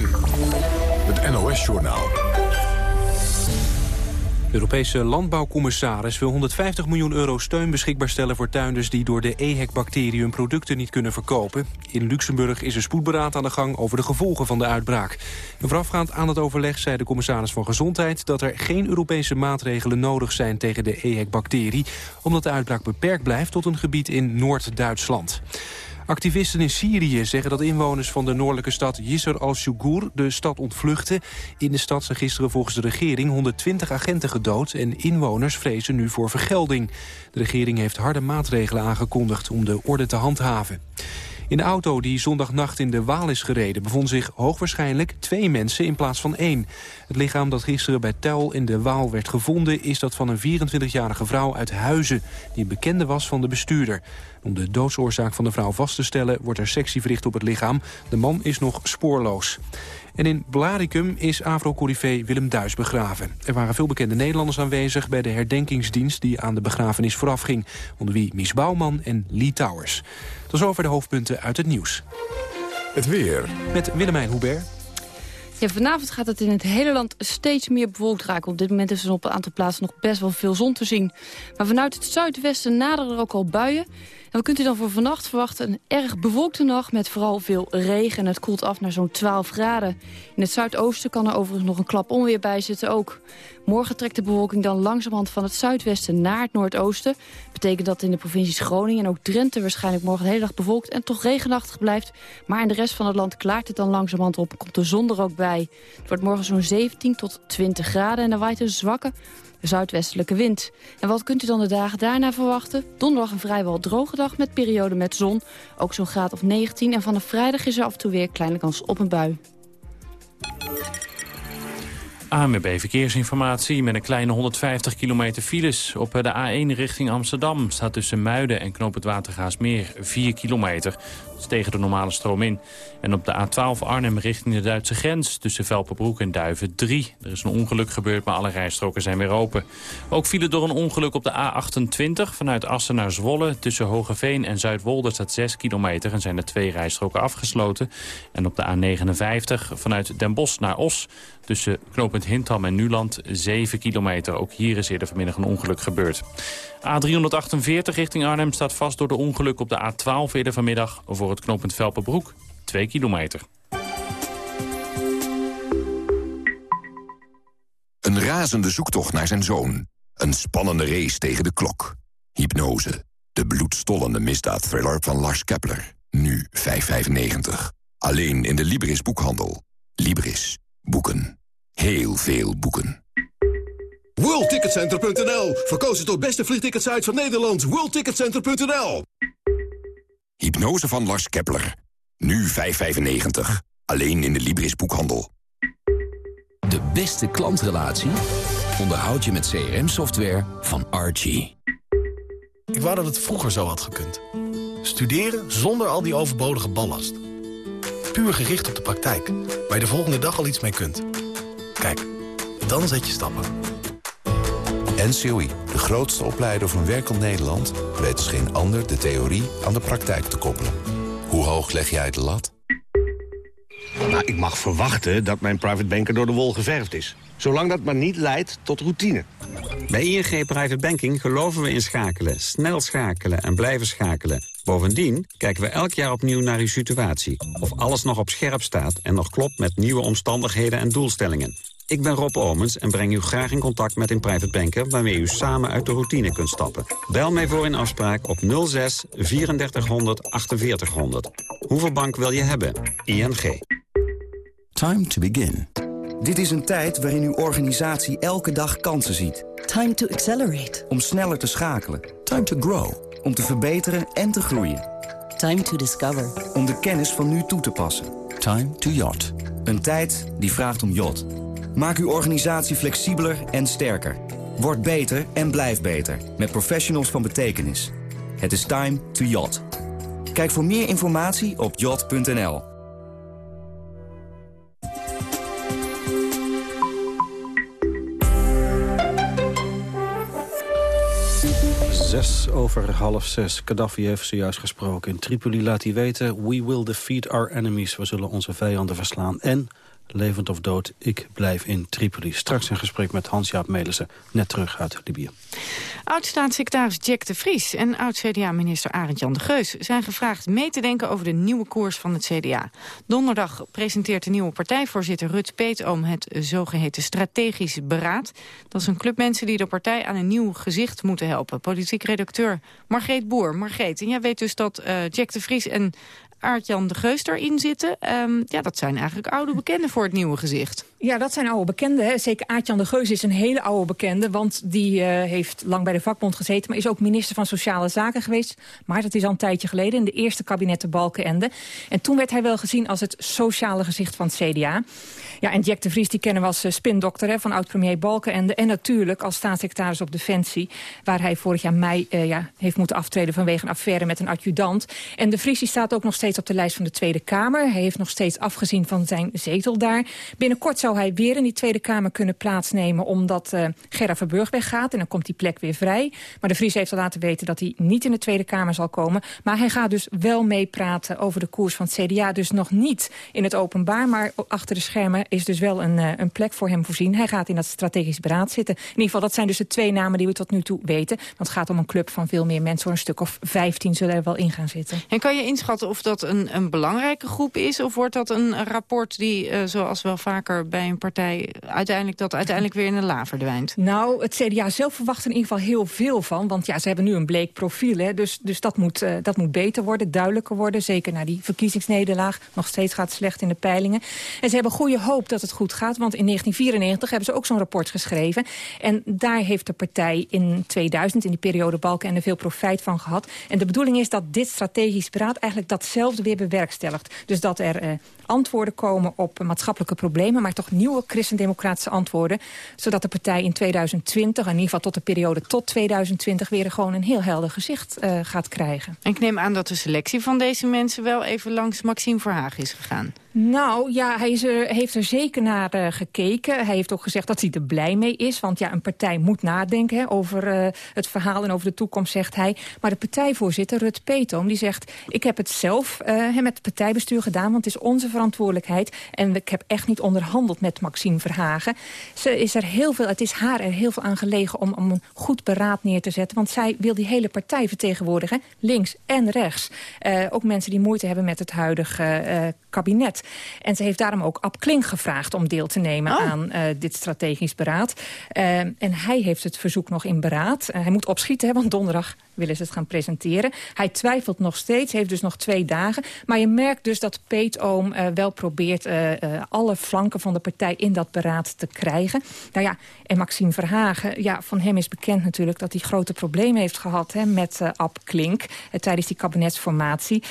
Het NOS-journaal. De Europese landbouwcommissaris wil 150 miljoen euro steun beschikbaar stellen voor tuinders die door de EHEC-bacterie hun producten niet kunnen verkopen. In Luxemburg is een spoedberaad aan de gang over de gevolgen van de uitbraak. En voorafgaand aan het overleg zei de commissaris van Gezondheid dat er geen Europese maatregelen nodig zijn tegen de EHEC-bacterie, omdat de uitbraak beperkt blijft tot een gebied in Noord-Duitsland. Activisten in Syrië zeggen dat inwoners van de noordelijke stad Yisr al-Shugur de stad ontvluchten. In de stad zijn gisteren volgens de regering 120 agenten gedood en inwoners vrezen nu voor vergelding. De regering heeft harde maatregelen aangekondigd om de orde te handhaven. In de auto die zondagnacht in de Waal is gereden... bevonden zich hoogwaarschijnlijk twee mensen in plaats van één. Het lichaam dat gisteren bij Tuil in de Waal werd gevonden... is dat van een 24-jarige vrouw uit Huizen... die een bekende was van de bestuurder. Om de doodsoorzaak van de vrouw vast te stellen... wordt er sectie verricht op het lichaam. De man is nog spoorloos. En in Blaricum is avro Willem Duis begraven. Er waren veel bekende Nederlanders aanwezig bij de herdenkingsdienst... die aan de begrafenis voorafging. Onder wie Mies Bouwman en Lee Towers. Tot zover de hoofdpunten uit het nieuws. Het weer. Met Willemijn Hubert. Ja, vanavond gaat het in het hele land steeds meer bewolkt raken. Op dit moment is er op een aantal plaatsen nog best wel veel zon te zien. Maar vanuit het zuidwesten naderen er ook al buien. Wat kunt u dan voor vannacht verwachten? Een erg bewolkte nacht met vooral veel regen. En het koelt af naar zo'n 12 graden. In het zuidoosten kan er overigens nog een klap onweer bij zitten ook. Morgen trekt de bewolking dan langzamerhand van het zuidwesten naar het noordoosten. Betekent dat in de provincies Groningen en ook Drenthe waarschijnlijk morgen de hele dag bewolkt en toch regenachtig blijft. Maar in de rest van het land klaart het dan langzamerhand op. Komt de zon er ook bij. Het wordt morgen zo'n 17 tot 20 graden en er waait een zwakke zuidwestelijke wind. En wat kunt u dan de dagen daarna verwachten? Donderdag een vrijwel droge dag met periode met zon. Ook zo'n graad of 19 en vanaf vrijdag is er af en toe weer kleine kans op een bui. AMB Verkeersinformatie met een kleine 150 kilometer files. Op de A1 richting Amsterdam staat tussen Muiden en Knoop het Watergaasmeer 4 kilometer. Tegen de normale stroom in. En op de A12 Arnhem richting de Duitse grens tussen Velpenbroek en Duiven 3. Er is een ongeluk gebeurd, maar alle rijstroken zijn weer open. Ook file door een ongeluk op de A28 vanuit Assen naar Zwolle. Tussen Hogeveen en Zuidwolde staat 6 kilometer en zijn er twee rijstroken afgesloten. En op de A59 vanuit Den Bosch naar Os tussen knooppunt Hintham en Nuland 7 kilometer. Ook hier is eerder vanmiddag een ongeluk gebeurd. A348 richting Arnhem staat vast door de ongeluk op de A12 eerder vanmiddag... voor het knooppunt Velpenbroek, 2 kilometer. Een razende zoektocht naar zijn zoon. Een spannende race tegen de klok. Hypnose. De bloedstollende misdaadthriller van Lars Kepler. Nu 5,95. Alleen in de Libris boekhandel. Libris. Boeken. Heel veel boeken. WorldTicketCenter.nl. Verkozen tot beste vliegticketsite van Nederland. WorldTicketCenter.nl. Hypnose van Lars Kepler. Nu 5,95. Alleen in de Libris boekhandel. De beste klantrelatie onderhoud je met CRM-software van Archie. Ik wou dat het vroeger zo had gekund. Studeren zonder al die overbodige ballast. Puur gericht op de praktijk, waar je de volgende dag al iets mee kunt. Kijk, dan zet je stappen. NCOI, de grootste opleider van werkend Nederland... weet als geen ander de theorie aan de praktijk te koppelen. Hoe hoog leg jij de lat? Nou, ik mag verwachten dat mijn private banker door de wol geverfd is. Zolang dat maar niet leidt tot routine. Bij ING Private Banking geloven we in schakelen, snel schakelen en blijven schakelen. Bovendien kijken we elk jaar opnieuw naar uw situatie. Of alles nog op scherp staat en nog klopt met nieuwe omstandigheden en doelstellingen. Ik ben Rob Omens en breng u graag in contact met een private banker... waarmee u samen uit de routine kunt stappen. Bel mij voor een afspraak op 06 3400 4800. Hoeveel bank wil je hebben? ING. Time to begin. Dit is een tijd waarin uw organisatie elke dag kansen ziet. Time to accelerate. Om sneller te schakelen. Time to grow. Om te verbeteren en te groeien. Time to discover. Om de kennis van nu toe te passen. Time to yacht. Een tijd die vraagt om yacht. Maak uw organisatie flexibeler en sterker. Word beter en blijf beter. Met professionals van betekenis. Het is time to yacht. Kijk voor meer informatie op yacht.nl. Zes over half zes. Gaddafi heeft zojuist gesproken. In Tripoli laat hij weten... We will defeat our enemies. We zullen onze vijanden verslaan. En levend of dood, ik blijf in Tripoli. Straks een gesprek met Hans-Jaap Melissen, net terug uit Libië. Oud-staatssecretaris Jack de Vries en oud-CDA-minister Arend-Jan de Geus... zijn gevraagd mee te denken over de nieuwe koers van het CDA. Donderdag presenteert de nieuwe partijvoorzitter Rut Peetoom... het zogeheten strategisch beraad. Dat is een club mensen die de partij aan een nieuw gezicht moeten helpen. Politiek redacteur Margreet Boer. Margreet, en jij weet dus dat uh, Jack de Vries en Aart-Jan de Geus erin zitten. Um, ja, dat zijn eigenlijk oude bekenden voor het nieuwe gezicht. Ja, dat zijn oude bekenden. Hè. Zeker Aart-Jan de Geus is een hele oude bekende. Want die uh, heeft lang bij de vakbond gezeten. Maar is ook minister van Sociale Zaken geweest. Maar dat is al een tijdje geleden. In de eerste kabinetten Balkenende. En toen werd hij wel gezien als het sociale gezicht van het CDA. Ja, en Jack de Vries die kennen we als uh, spindokter van oud-premier Balkenende. En natuurlijk als staatssecretaris op Defensie. Waar hij vorig jaar mei uh, ja, heeft moeten aftreden vanwege een affaire met een adjudant. En de Vries die staat ook nog steeds op de lijst van de Tweede Kamer. Hij heeft nog steeds afgezien van zijn zetel daar. Binnenkort zou hij weer in die Tweede Kamer kunnen plaatsnemen... omdat uh, Gerra Verburg weggaat en dan komt die plek weer vrij. Maar de Vries heeft al laten weten dat hij niet in de Tweede Kamer zal komen. Maar hij gaat dus wel meepraten over de koers van het CDA. Dus nog niet in het openbaar, maar achter de schermen is dus wel een, uh, een plek voor hem voorzien. Hij gaat in dat strategisch beraad zitten. In ieder geval, dat zijn dus de twee namen die we tot nu toe weten. Want het gaat om een club van veel meer mensen. Een stuk of 15 zullen er wel in gaan zitten. En kan je inschatten of dat een, een belangrijke groep is? Of wordt dat een rapport die, uh, zoals wel vaker bij een partij... uiteindelijk dat uiteindelijk weer in de la verdwijnt? Nou, het CDA zelf verwacht er in ieder geval heel veel van. Want ja, ze hebben nu een bleek profiel. Hè, dus dus dat, moet, uh, dat moet beter worden, duidelijker worden. Zeker na die verkiezingsnederlaag. Nog steeds gaat het slecht in de peilingen. En ze hebben goede hoop dat het goed gaat. Want in 1994 hebben ze ook zo'n rapport geschreven. En daar heeft de partij in 2000, in die periode Balken... en er veel profijt van gehad. En de bedoeling is dat dit strategisch beraad... eigenlijk datzelfde weer bewerkstelligt. Dus dat er uh, antwoorden komen op maatschappelijke problemen... maar toch nieuwe christendemocratische antwoorden. Zodat de partij in 2020, in ieder geval tot de periode tot 2020... weer gewoon een heel helder gezicht uh, gaat krijgen. En ik neem aan dat de selectie van deze mensen... wel even langs Maxime Verhaag is gegaan. Nou, ja, hij er, heeft er zeker naar uh, gekeken. Hij heeft ook gezegd dat hij er blij mee is. Want ja, een partij moet nadenken hè, over uh, het verhaal en over de toekomst, zegt hij. Maar de partijvoorzitter, Rut Peetoom, die zegt... ik heb het zelf uh, met het partijbestuur gedaan, want het is onze verantwoordelijkheid. En ik heb echt niet onderhandeld met Maxime Verhagen. Ze is er heel veel, het is haar er heel veel aan gelegen om, om een goed beraad neer te zetten. Want zij wil die hele partij vertegenwoordigen, links en rechts. ook mensen die moeite hebben met het huidige kabinet. En ze heeft daarom ook Ab Klink gevraagd om deel te nemen oh. aan uh, dit strategisch beraad. En hij heeft het verzoek nog in beraad. Hij moet opschieten, hè, want donderdag willen ze het gaan presenteren. Hij twijfelt nog steeds, heeft dus nog twee dagen. Maar je merkt dus dat Peet Oom uh, wel probeert uh, uh, alle flanken van de partij in dat beraad te krijgen. Nou ja, en Maxime Verhagen, ja, van hem is bekend natuurlijk dat hij grote problemen heeft gehad hè, met Ab Klink tijdens die kabinetsformatie.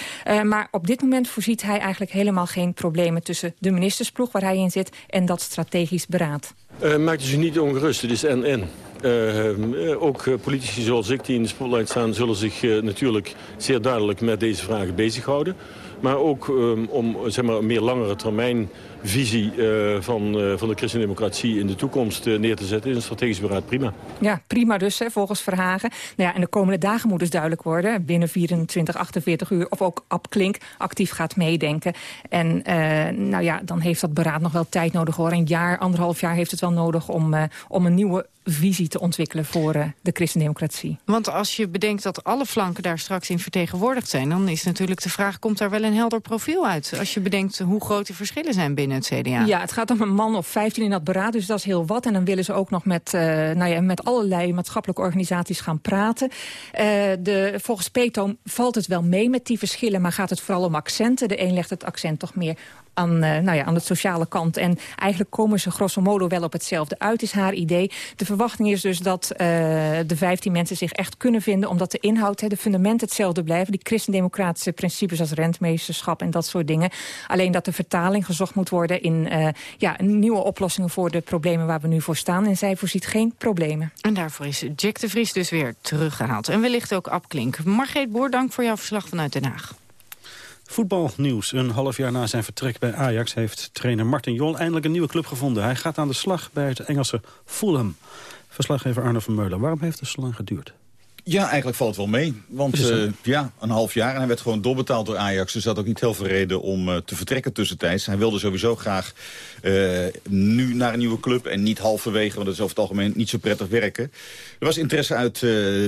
maar op dit moment voorziet hij eigenlijk helemaal geen problemen tussen de ministersploeg waar hij in zit en dat strategisch beraad. Maakt u zich niet ongerust, het is en-en. Uh, ook politici zoals ik die in de spotlight staan... zullen zich uh, natuurlijk zeer duidelijk met deze vragen bezighouden. Maar ook um, om zeg maar, een meer langere termijn visie uh, van, uh, van de christendemocratie in de toekomst uh, neer te zetten... is een strategisch beraad prima. Ja, prima dus, hè, volgens Verhagen. Nou ja, en de komende dagen moet dus duidelijk worden... binnen 24, 48 uur, of ook Ab Klink actief gaat meedenken. En nou ja, dan heeft dat beraad nog wel tijd nodig, hoor. Een jaar, anderhalf jaar heeft het wel nodig om, om een nieuwe visie te ontwikkelen voor uh, de christendemocratie. Want als je bedenkt dat alle flanken daar straks in vertegenwoordigd zijn... dan is natuurlijk de vraag, komt daar wel een helder profiel uit? Als je bedenkt hoe groot de verschillen zijn binnen het CDA. Ja, het gaat om een man of 15 in dat beraad, dus dat is heel wat. En dan willen ze ook nog met, uh, nou ja, met allerlei maatschappelijke organisaties gaan praten. Uh, de, volgens Peetoom valt het wel mee met die verschillen... maar gaat het vooral om accenten. De een legt het accent toch meer aan, uh, nou ja, aan de sociale kant. En eigenlijk komen ze grosso modo wel op hetzelfde uit, is haar idee. De verwachting is dus dat uh, de 15 mensen zich echt kunnen vinden... omdat de inhoud, de fundamenten hetzelfde blijven. Die christendemocratische principes als rentmeesterschap en dat soort dingen. Alleen dat de vertaling gezocht moet worden in uh, ja, nieuwe oplossingen... voor de problemen waar we nu voor staan. En zij voorziet geen problemen. En daarvoor is Jack de Vries dus weer teruggehaald. En wellicht ook Ab Klink. Margreet Boer, dank voor jouw verslag vanuit Den Haag. Voetbalnieuws. Een half jaar na zijn vertrek bij Ajax heeft trainer Martin Jol eindelijk een nieuwe club gevonden. Hij gaat aan de slag bij het Engelse Fulham. Verslaggever Arno van Meulen. Waarom heeft het zo lang geduurd? Ja, eigenlijk valt het wel mee. Want uh, ja, een half jaar en hij werd gewoon doorbetaald door Ajax. Dus had ook niet heel veel reden om uh, te vertrekken tussentijds. Hij wilde sowieso graag uh, nu naar een nieuwe club en niet halverwege... want dat is over het algemeen niet zo prettig werken. Er was interesse uit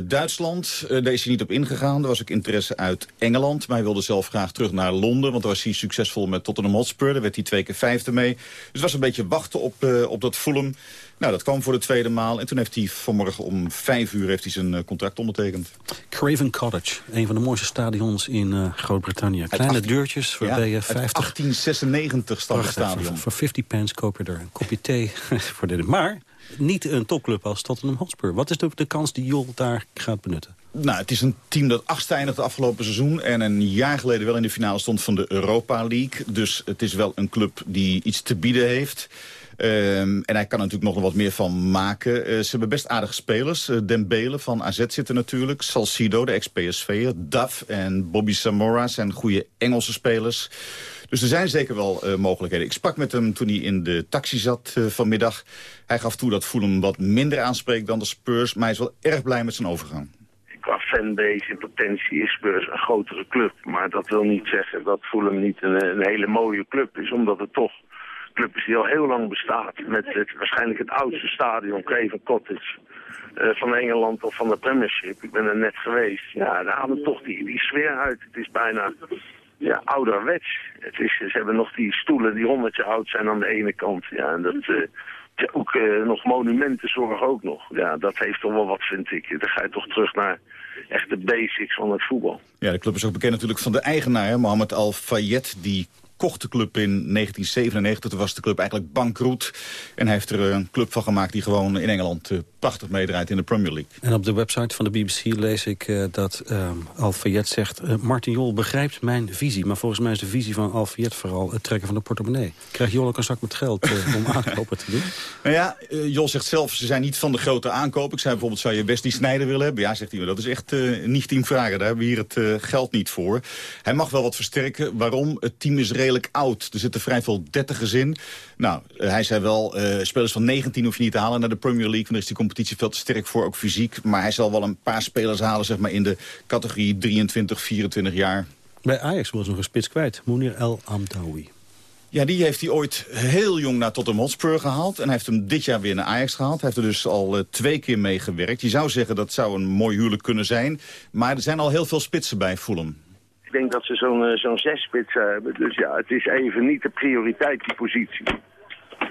Duitsland, daar is hij niet op ingegaan. Er was ook interesse uit Engeland, maar hij wilde zelf graag terug naar Londen... want daar was hij succesvol met Tottenham Hotspur. Daar werd hij twee keer vijfde mee. Dus het was een beetje wachten op, op dat Fulham... Nou, dat kwam voor de tweede maal. En toen heeft hij vanmorgen om vijf uur heeft hij zijn uh, contract ondertekend. Craven Cottage, een van de mooiste stadions in uh, Groot-Brittannië. Kleine 18, deurtjes waarbij ja, je 50... 1896 staat het stadion. Voor 50 pence koop je er een kopje thee voor dit. Maar niet een topclub als Tottenham Hotspur. Wat is de, de kans die Jol daar gaat benutten? Nou, het is een team dat achtste eindigde afgelopen seizoen... en een jaar geleden wel in de finale stond van de Europa League. Dus het is wel een club die iets te bieden heeft... Um, en hij kan natuurlijk nog wat meer van maken. Uh, ze hebben best aardige spelers. Uh, Dembele van AZ zitten natuurlijk. Salcido, de ex-PSV'er. Duff en Bobby Samora zijn goede Engelse spelers. Dus er zijn zeker wel uh, mogelijkheden. Ik sprak met hem toen hij in de taxi zat vanmiddag. Hij gaf toe dat Fulham wat minder aanspreekt dan de Spurs... maar hij is wel erg blij met zijn overgang qua fanbase in potentie is Spurs een grotere club. Maar dat wil niet zeggen dat Fulham niet een, een hele mooie club is, omdat het toch club is die al heel lang bestaat. Met waarschijnlijk het oudste stadion, Craven Cottage. Uh, van Engeland of van de Premiership. Ik ben er net geweest. Ja, daar haalt toch die, die sfeer uit. Het is bijna ja, ouderwets. Het is, ze hebben nog die stoelen die honderd jaar oud zijn aan de ene kant. Ja, en dat... Uh, ook uh, nog monumentenzorg ook nog. Ja, dat heeft toch wel wat, vind ik. Dan ga je toch terug naar echt de basics van het voetbal. Ja, de club is ook bekend natuurlijk van de eigenaar, Mohamed Al Fayed. Die kocht de club in 1997. Toen was de club eigenlijk bankroet. En hij heeft er een club van gemaakt die gewoon in Engeland uh, prachtig meedraait in de Premier League. En op de website van de BBC lees ik uh, dat uh, Al Fayed zegt... Uh, Martin Jol begrijpt mijn visie. Maar volgens mij is de visie van Al Fayed vooral het trekken van de portemonnee. Krijgt Jol ook een zak met geld om aankopen te doen? Nou ja, Jol zegt zelf, ze zijn niet van de grote aankoop. Ik zei bijvoorbeeld, zou je Wesley Snijder willen hebben? Ja, zegt hij, dat is echt niet team vragen. Daar hebben we hier het geld niet voor. Hij mag wel wat versterken. Waarom? Het team is redelijk oud. Er zitten vrij veel dertigers in. Nou, hij zei wel, spelers van 19 hoef je niet te halen naar de Premier League. Want er is die competitie veel te sterk voor, ook fysiek. Maar hij zal wel een paar spelers halen zeg maar, in de categorie 23, 24 jaar. Bij Ajax was nog een spits kwijt, Mounir El Amdawi. Ja, die heeft hij ooit heel jong naar Tottenham Hotspur gehaald. En hij heeft hem dit jaar weer naar Ajax gehaald. Hij heeft er dus al uh, twee keer mee gewerkt. Je zou zeggen dat zou een mooi huwelijk kunnen zijn. Maar er zijn al heel veel spitsen bij Fulham. Ik denk dat ze zo'n uh, zo'n zes spitsen hebben. Dus ja, het is even niet de prioriteit, die positie.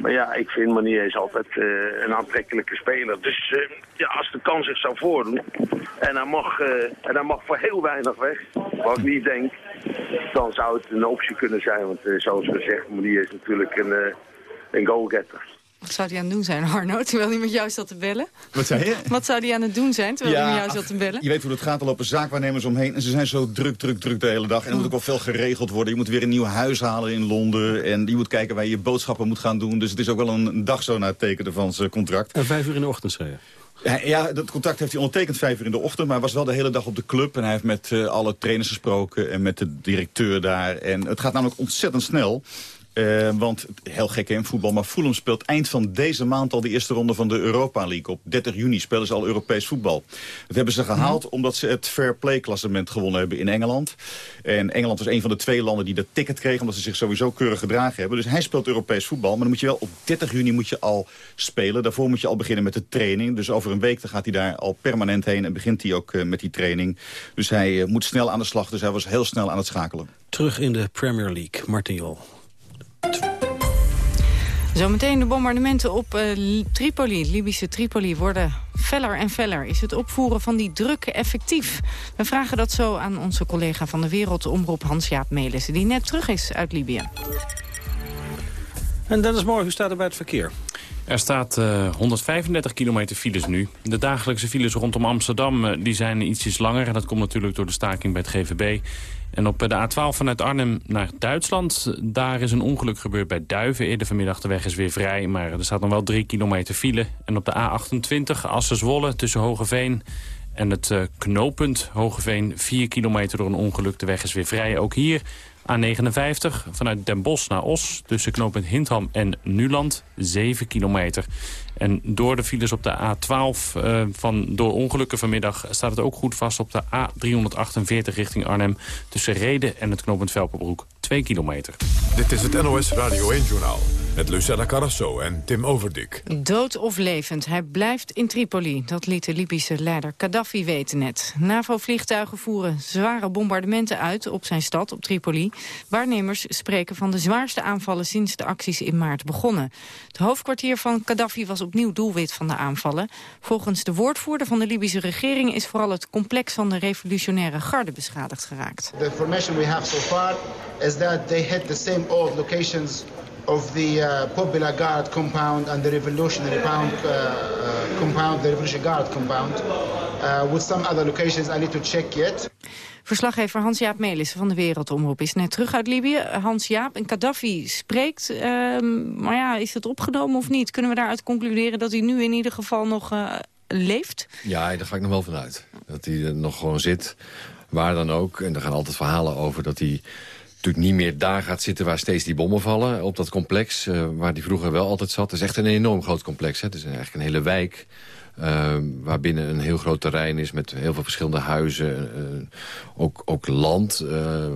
Maar ja, ik vind Manier is altijd uh, een aantrekkelijke speler. Dus uh, ja, als de kans zich zou voordoen en hij, mag, en hij mag voor heel weinig weg, wat ik niet denk, dan zou het een optie kunnen zijn. Want zoals gezegd, Manier is natuurlijk een, een goalgetter. Wat zou hij aan het doen zijn, Arno, terwijl hij met jou zat te bellen? Wat zei je? Wat zou hij aan het doen zijn, terwijl hij met jou zat te bellen? Je weet hoe het gaat, er lopen zaakwaarnemers omheen. En ze zijn zo druk, druk, druk de hele dag. En er moet ook wel veel geregeld worden. Je moet weer een nieuw huis halen in Londen. En je moet kijken waar je je boodschappen moet gaan doen. Dus het is ook wel een dag zo na het tekenen van zijn contract. En vijf uur in de ochtend, zei je? Ja, dat contract heeft hij ondertekend vijf uur in de ochtend. Maar hij was wel de hele dag op de club. En hij heeft met uh, alle trainers gesproken en met de directeur daar. En het gaat namelijk ontzettend snel. Uh, want, heel gek in voetbal, maar Fulham speelt eind van deze maand al de eerste ronde van de Europa League. Op 30 juni spelen ze al Europees voetbal. Dat hebben ze gehaald mhm. omdat ze het fair play klassement gewonnen hebben in Engeland. En Engeland was een van de twee landen die dat ticket kregen, omdat ze zich sowieso keurig gedragen hebben. Dus hij speelt Europees voetbal, maar dan moet je wel op 30 juni moet je al spelen. Daarvoor moet je al beginnen met de training. Dus over een week dan gaat hij daar al permanent heen en begint hij ook uh, met die training. Dus hij uh, moet snel aan de slag, dus hij was heel snel aan het schakelen. Terug in de Premier League, Martin Jol. Zometeen de bombardementen op uh, Tripoli, Libische Tripoli, worden feller en feller. Is het opvoeren van die druk effectief? We vragen dat zo aan onze collega van de Wereldomroep Hans-Jaap Melissen... die net terug is uit Libië. En dat is mooi. Hoe staat er bij het verkeer? Er staat uh, eh, 135 kilometer files nu. De dagelijkse files rondom Amsterdam uh, die zijn ietsjes langer. En dat komt natuurlijk door de staking bij het GVB. En op de A12 vanuit Arnhem naar Duitsland, daar is een ongeluk gebeurd bij Duiven. Eerder vanmiddag de weg is weer vrij, maar er staat nog wel drie kilometer file. En op de A28 Assen-Zwolle tussen Hogeveen en het uh, knooppunt Hogeveen... 4 kilometer door een ongeluk, de weg is weer vrij. Ook hier A59 vanuit Den Bosch naar Os tussen knooppunt Hindham en Nuland 7 kilometer. En door de files op de A12 uh, eh, van, door ongelukken vanmiddag staat het ook goed vast op de A348 richting Arnhem tussen Reden en het knooppunt Velperbroek 2 kilometer. Dit is het NOS Radio 1-journaal met Lucella Carrasso en Tim Overdik. Dood of levend, hij blijft in Tripoli. Dat liet de Libische leider Gaddafi weten net. NAVO-vliegtuigen voeren zware bombardementen uit op zijn stad, op Tripoli. Waarnemers spreken van de zwaarste aanvallen sinds de acties in maart begonnen. Het hoofdkwartier van Gaddafi was opnieuw doelwit van de aanvallen. Volgens de woordvoerder van de Libische regering is vooral het complex van de revolutionaire garde beschadigd geraakt. The information we have so far is that they hit the same old locations of the uh, Popular Guard compound and the Revolutionary Pound, uh, uh, compound, the Revolutionary Guard compound, uh, with some other locations I need to check yet. Verslaggever Hans-Jaap Melissen van de Wereldomroep is net terug uit Libië. Hans-Jaap, en Gaddafi spreekt, ehm, maar ja, is het opgenomen of niet? Kunnen we daaruit concluderen dat hij nu in ieder geval nog uh, leeft? Ja, daar ga ik nog wel vanuit. Dat hij er nog gewoon zit, waar dan ook. En er gaan altijd verhalen over dat hij niet meer daar gaat zitten waar steeds die bommen vallen. Op dat complex, uh, waar die vroeger wel altijd zat. Het is echt een enorm groot complex. Hè. Het is eigenlijk een hele wijk uh, waar binnen een heel groot terrein is met heel veel verschillende huizen. Uh, ook, ook land,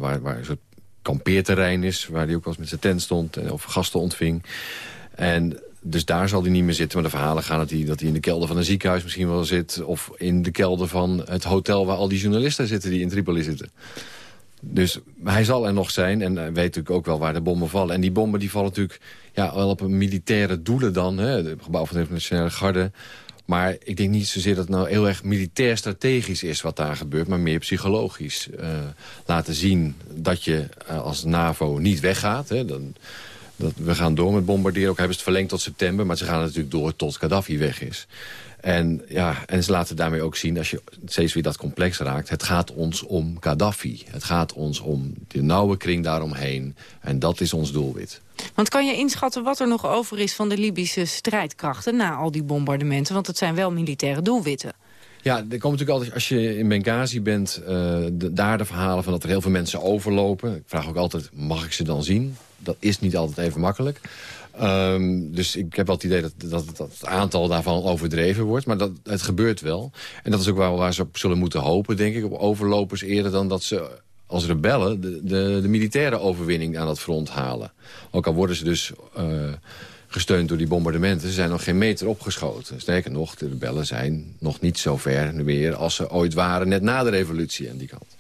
waar, waar een soort kampeerterrein is. Waar hij ook wel eens met zijn tent stond en of gasten ontving. En dus daar zal hij niet meer zitten. Maar de verhalen gaan dat hij, dat hij in de kelder van een ziekenhuis misschien wel zit. Of in de kelder van het hotel waar al die journalisten zitten die in Tripoli zitten. Dus hij zal er nog zijn en weet natuurlijk ook wel waar de bommen vallen. En die bommen die vallen natuurlijk ja, wel op militaire doelen dan. Hè, het gebouw van de Nationale Garde. Maar ik denk niet zozeer dat het nou heel erg militair strategisch is wat daar gebeurt... maar meer psychologisch. Uh, laten zien dat je uh, als NAVO niet weggaat. Hè, dan, dat we gaan door met bombarderen. Ook hebben ze het verlengd tot september... maar ze gaan natuurlijk door tot Gaddafi weg is. En, ja, en ze laten daarmee ook zien, als je steeds weer dat complex raakt... het gaat ons om Gaddafi. Het gaat ons om de nauwe kring daaromheen. En dat is ons doelwit. Want kan je inschatten wat er nog over is van de Libische strijdkrachten... na al die bombardementen? Want het zijn wel militaire doelwitten. Ja, er komt natuurlijk altijd, als je in Benghazi bent, uh, daar de verhalen van dat er heel veel mensen overlopen. Ik vraag ook altijd, mag ik ze dan zien? Dat is niet altijd even makkelijk. Um, dus ik heb wel het idee dat, dat, dat, het aantal daarvan overdreven wordt. Maar dat, het gebeurt wel. En dat is ook wel waar ze op zullen moeten hopen, denk ik. Op overlopers eerder dan dat ze als rebellen de, de, de militaire overwinning aan dat front halen. Ook al worden ze dus... Uh, gesteund door die bombardementen. Ze zijn nog geen meter opgeschoten. Sterker nog, de rebellen zijn nog niet zo ver meer... als ze ooit waren net na de revolutie aan die kant.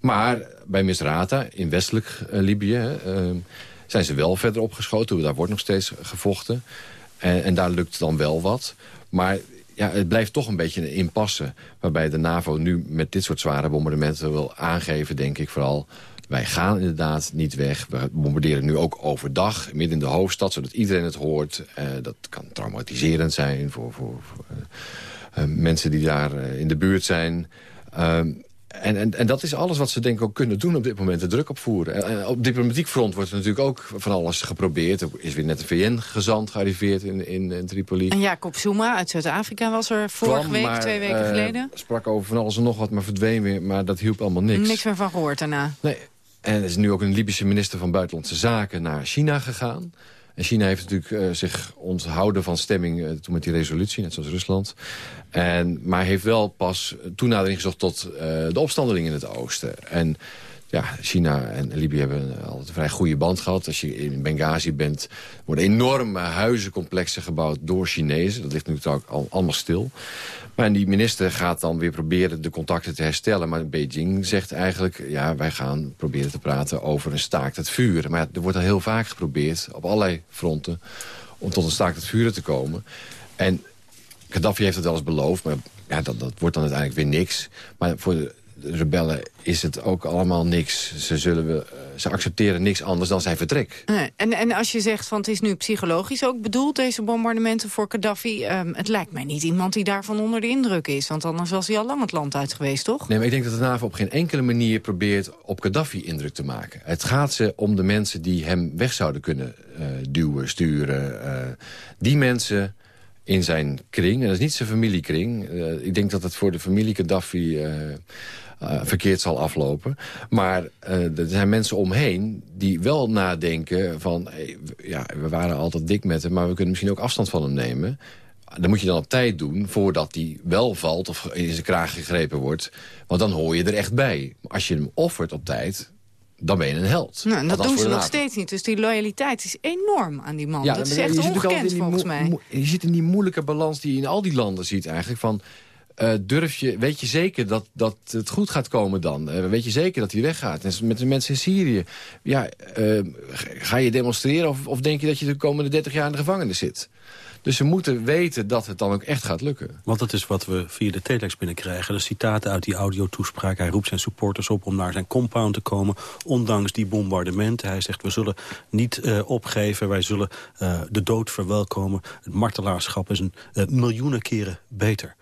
Maar bij Misrata, in westelijk uh, Libië... Uh, zijn ze wel verder opgeschoten. Daar wordt nog steeds gevochten. En, en daar lukt dan wel wat. Maar ja, het blijft toch een beetje een impasse. Waarbij de NAVO nu met dit soort zware bombardementen wil aangeven, denk ik vooral... Wij gaan inderdaad niet weg. We bombarderen nu ook overdag, midden in de hoofdstad... zodat iedereen het hoort. Uh, dat kan traumatiserend zijn voor, voor, voor uh, mensen die daar in de buurt zijn. Ehm, en, en, en dat is alles wat ze denk ik ook kunnen doen op dit moment, de druk opvoeren. En, op diplomatiek front wordt er natuurlijk ook van alles geprobeerd. Er is weer net een VN-gezant gearriveerd in, in, in, Tripoli. En Jacob Zuma uit Zuid-Afrika was er vorige week, twee weken uh, geleden. sprak over van alles en nog wat, maar verdween weer. Maar dat hielp allemaal niks. Niks meer van gehoord daarna. Nee. En er is nu ook een Libische minister van Buitenlandse Zaken naar China gegaan. China heeft natuurlijk uh, zich onthouden van stemming uh, toen met die resolutie, net zoals Rusland. En, maar heeft wel pas toenadering gezocht tot uh, de opstandelingen in het oosten. En ja, China en Libië hebben altijd een vrij goede band gehad. Als je in Benghazi bent, worden enorme huizencomplexen gebouwd door Chinezen. Dat ligt nu ook al, allemaal stil. Maar die minister gaat dan weer proberen de contacten te herstellen. Maar Beijing zegt eigenlijk, ja, wij gaan proberen te praten over een staakt het vuren. Maar er wordt al heel vaak geprobeerd, op allerlei fronten, om tot een staakt het vuren te komen. En Gaddafi heeft het wel eens beloofd, maar ja, dat, dat wordt dan uiteindelijk weer niks. Maar voor de rebellen is het ook allemaal niks. Ze, zullen we, ze accepteren niks anders dan zijn vertrek. Nee. En, en als je zegt van het is nu psychologisch ook bedoeld... deze bombardementen voor Gaddafi... Um, het lijkt mij niet iemand die daarvan onder de indruk is. Want anders was hij al lang het land uit geweest, toch? Nee, maar ik denk dat de NAVO op geen enkele manier probeert... op Gaddafi indruk te maken. Het gaat ze om de mensen die hem weg zouden kunnen uh, duwen, sturen. Uh, die mensen in zijn kring. En dat is niet zijn familiekring. Uh, ik denk dat het voor de familie Gaddafi... Uh, verkeerd zal aflopen. Maar er zijn mensen omheen die wel nadenken van... Hey, ja, we waren altijd dik met hem, maar we kunnen misschien ook afstand van hem nemen. Dat moet je dan op tijd doen voordat hij wel valt of in zijn kraag gegrepen wordt. Want dan hoor je er echt bij. Als je hem offert op tijd, dan ben je een held. Nou, en dat doen ze nog steeds niet. Dus die loyaliteit is enorm aan die man. Ja, dat is echt ongekend volgens mij. Je zit in die moeilijke balans die je in al die landen ziet eigenlijk. Van, uh, durf je, weet je zeker dat, dat het goed gaat komen dan? Uh, weet je zeker dat hij weggaat? En met de mensen in Syrië. Ja, uh, ga je demonstreren of, of denk je dat je de komende 30 jaar in de gevangenis zit? Dus ze moeten weten dat het dan ook echt gaat lukken. Want dat is wat we via de telex binnenkrijgen. De citaten uit die audiotoespraak. Hij roept zijn supporters op om naar zijn compound te komen. Ondanks die bombardementen. Hij zegt we zullen niet uh, opgeven. Wij zullen uh, de dood verwelkomen. Het martelaarschap is een uh, miljoenen keren beter.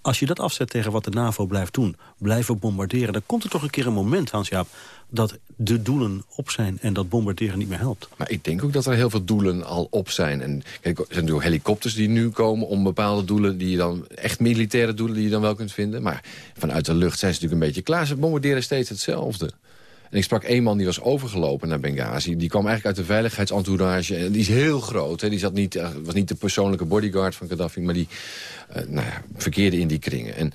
Als je dat afzet tegen wat de NAVO blijft doen, blijven bombarderen... dan komt er toch een keer een moment, Hans-Jaap, dat de doelen op zijn en dat bombarderen niet meer helpt. Maar ik denk ook dat er heel veel doelen al op zijn. En kijk, er zijn natuurlijk helikopters die nu komen om bepaalde doelen... die je dan, echt militaire doelen die je dan wel kunt vinden. Maar vanuit de lucht zijn ze natuurlijk een beetje klaar. Ze bombarderen steeds hetzelfde. En ik sprak een man die was overgelopen naar Benghazi. Die kwam eigenlijk uit de veiligheidsentourage. En die is heel groot. Hè. Die zat niet, was niet de persoonlijke bodyguard van Gaddafi... maar die uh, nou ja, verkeerde in die kringen. En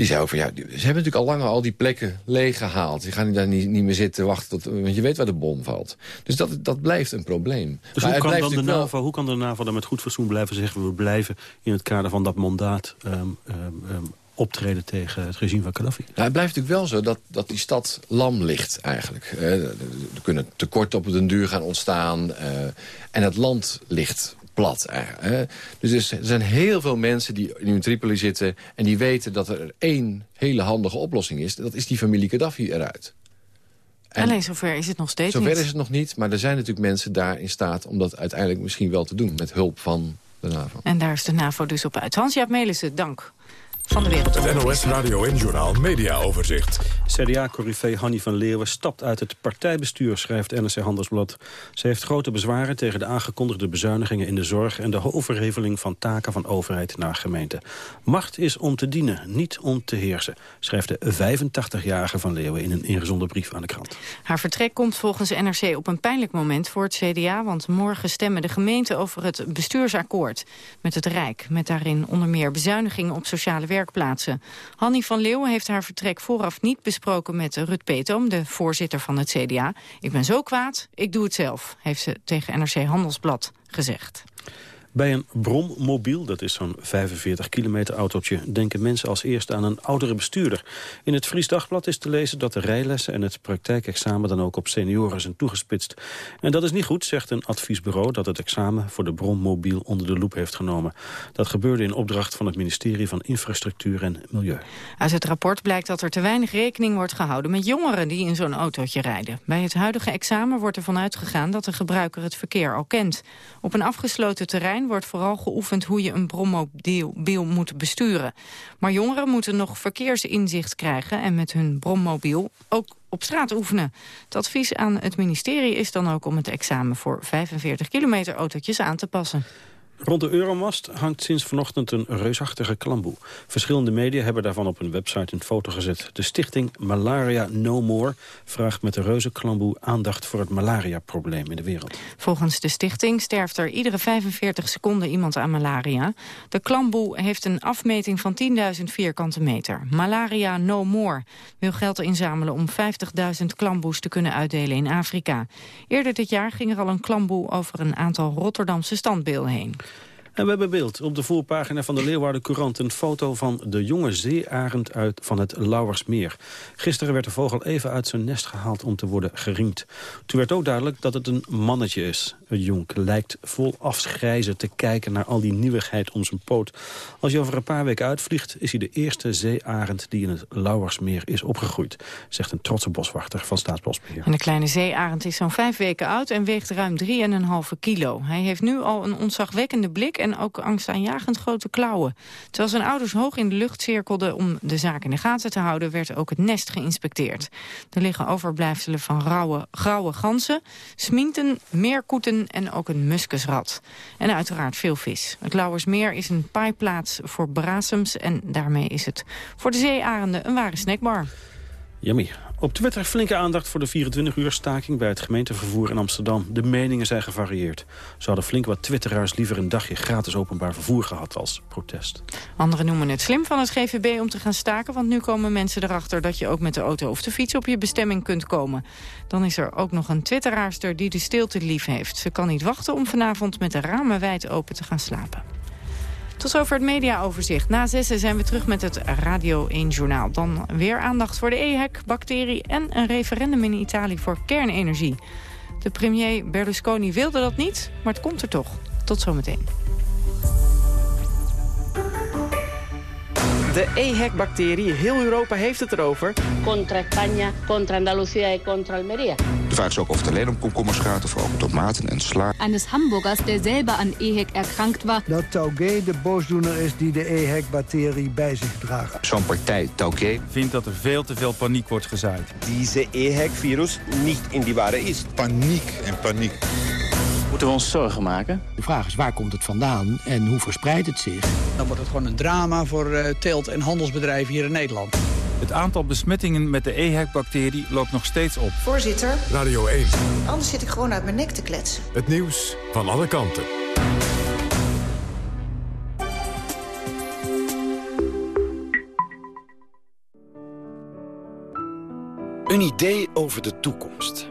die zei ook van, ja, ze hebben natuurlijk al lang al die plekken leeggehaald. Die gaan daar niet, niet meer zitten wachten, tot, want je weet waar de bom valt. Dus dat, dat blijft een probleem. Dus hoe kan, dan de NAVO, wel... hoe kan de NAVO dan met goed fatsoen blijven zeggen... we blijven in het kader van dat mandaat um, um, optreden tegen het regime van Gaddafi. Nou, het blijft natuurlijk wel zo dat, dat die stad lam ligt eigenlijk. er kunnen tekorten op den duur gaan ontstaan. Uh, en het land ligt plat. Hè. Dus er zijn heel veel mensen die nu in Tripoli zitten... en die weten dat er één hele handige oplossing is. Dat is die familie Gaddafi eruit. En Alleen zover is het nog steeds zover niet. is het nog niet, maar er zijn natuurlijk mensen daar in staat... om dat uiteindelijk misschien wel te doen met hulp van de NAVO. En daar is de NAVO dus op uit. Hans-Jaap Melissen, dank van de wereld. Het NOS Radio en Journaal Media Overzicht. CDA-corrivé Hanny van Leeuwen stapt uit het partijbestuur, schrijft NRC Handelsblad. Ze heeft grote bezwaren tegen de aangekondigde bezuinigingen in de zorg... en de overheveling van taken van overheid naar gemeente. Macht is om te dienen, niet om te heersen, schrijft de 85-jarige van Leeuwen... in een ingezonden brief aan de krant. Haar vertrek komt volgens NRC op een pijnlijk moment voor het CDA... want morgen stemmen de gemeenten over het bestuursakkoord met het Rijk... met daarin onder meer bezuinigingen op sociale werk werkplaatsen. Hanny van Leeuwen heeft haar vertrek vooraf niet besproken met Rut Petom, de voorzitter van het CDA. Ik ben zo kwaad, ik doe het zelf, heeft ze tegen NRC Handelsblad gezegd. Bij een brommobiel, dat is zo'n 45 kilometer autootje... denken mensen als eerste aan een oudere bestuurder. In het Fries Dagblad is te lezen dat de rijlessen en het praktijkexamen... dan ook op senioren zijn toegespitst. En dat is niet goed, zegt een adviesbureau... dat het examen voor de brommobiel onder de loep heeft genomen. Dat gebeurde in opdracht van het ministerie van Infrastructuur en Milieu. Uit het rapport blijkt dat er te weinig rekening wordt gehouden... met jongeren die in zo'n autootje rijden. Bij het huidige examen wordt ervan uitgegaan dat de gebruiker het verkeer al kent. Op een afgesloten terrein wordt vooral geoefend hoe je een brommobiel moet besturen. Maar jongeren moeten nog verkeersinzicht krijgen en met hun brommobiel ook op straat oefenen. Het advies aan het ministerie is dan ook om het examen voor 45 kilometer autootjes aan te passen. Rond de Euromast hangt sinds vanochtend een reusachtige klamboe. Verschillende media hebben daarvan op hun website een foto gezet. De stichting Malaria No More vraagt met de reuzenklamboe aandacht voor het malaria-probleem in de wereld. Volgens de stichting sterft er iedere 45 seconden iemand aan malaria. De klamboe heeft een afmeting van 10.000 vierkante meter. Malaria No More wil geld inzamelen om 50.000 klamboes te kunnen uitdelen in Afrika. Eerder dit jaar ging er al een klamboe over een aantal Rotterdamse standbeelden heen. We hebben beeld op de voorpagina van de Leeuwarden Courant... een foto van de jonge zeearend uit van het Lauwersmeer. Gisteren werd de vogel even uit zijn nest gehaald om te worden geriemd. Toen werd ook duidelijk dat het een mannetje is. Het jonk lijkt vol afschrijzen te kijken naar al die nieuwigheid om zijn poot. Als je over een paar weken uitvliegt... is hij de eerste zeearend die in het Lauwersmeer is opgegroeid... zegt een trotse boswachter van Staatsbosbeheer. De kleine zeearend is zo'n vijf weken oud en weegt ruim 3,5 kilo. Hij heeft nu al een ontzagwekkende blik en ook angstaanjagend grote klauwen. Terwijl zijn ouders hoog in de lucht cirkelden om de zaak in de gaten te houden... werd ook het nest geïnspecteerd. Er liggen overblijfselen van rauwe, grauwe ganzen, sminten, meerkoeten en ook een muskusrat. En uiteraard veel vis. Het Lauwersmeer is een paaiplaats voor brasems... en daarmee is het voor de zeearenden een ware snackbar. Yummy. Op Twitter flinke aandacht voor de 24-uur staking bij het gemeentevervoer in Amsterdam. De meningen zijn gevarieerd. Zo hadden flink wat twitteraars liever een dagje gratis openbaar vervoer gehad als protest. Anderen noemen het slim van het GVB om te gaan staken... want nu komen mensen erachter dat je ook met de auto of de fiets op je bestemming kunt komen. Dan is er ook nog een twitteraarster die de stilte lief heeft. Ze kan niet wachten om vanavond met de ramen wijd open te gaan slapen. Tot zover het mediaoverzicht. Na zessen zijn we terug met het Radio 1-journaal. Dan weer aandacht voor de EHEC-bacterie... en een referendum in Italië voor kernenergie. De premier Berlusconi wilde dat niet, maar het komt er toch. Tot zometeen. De EHEC-bacterie, heel Europa heeft het erover. Contra España, contra Andalucía y contra Almería. De vraag is ook of het alleen om komkommers gaat of ook om tomaten en sla. Eines Hamburgers, der selber an EHEC erkrankt war. Dat Taugé de boosdoener is die de EHEC-bacterie bij zich draagt. Zo'n partij, Taugé, vindt dat er veel te veel paniek wordt gezaaid. Deze EHEC-virus niet in die ware is. Paniek en paniek. Moeten we ons zorgen maken? De vraag is waar komt het vandaan en hoe verspreidt het zich? Dan wordt het gewoon een drama voor uh, teelt- en handelsbedrijven hier in Nederland. Het aantal besmettingen met de EHEC-bacterie loopt nog steeds op. Voorzitter. Radio 1. Anders zit ik gewoon uit mijn nek te kletsen. Het nieuws van alle kanten. Een idee over de toekomst.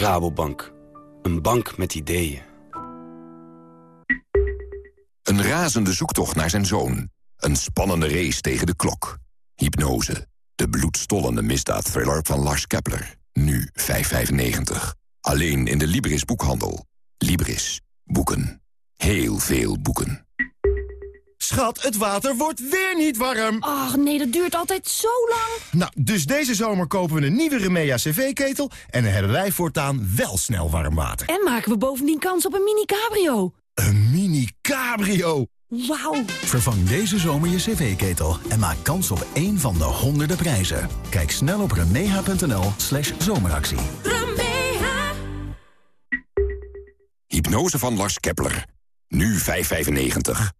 Rabobank. Een bank met ideeën. Een razende zoektocht naar zijn zoon. Een spannende race tegen de klok. Hypnose. De bloedstollende misdaadthriller van Lars Kepler. Nu 5,95. Alleen in de Libris boekhandel. Libris. Boeken. Heel veel boeken. Schat, het water wordt weer niet warm. Ach nee, dat duurt altijd zo lang. Nou, dus deze zomer kopen we een nieuwe Remea cv-ketel... en dan hebben wij voortaan wel snel warm water. En maken we bovendien kans op een mini-cabrio. Een mini-cabrio? Wauw. Vervang deze zomer je cv-ketel en maak kans op één van de honderden prijzen. Kijk snel op remeha.nl slash zomeractie. Hypnose van Lars Kepler. Nu 5,95.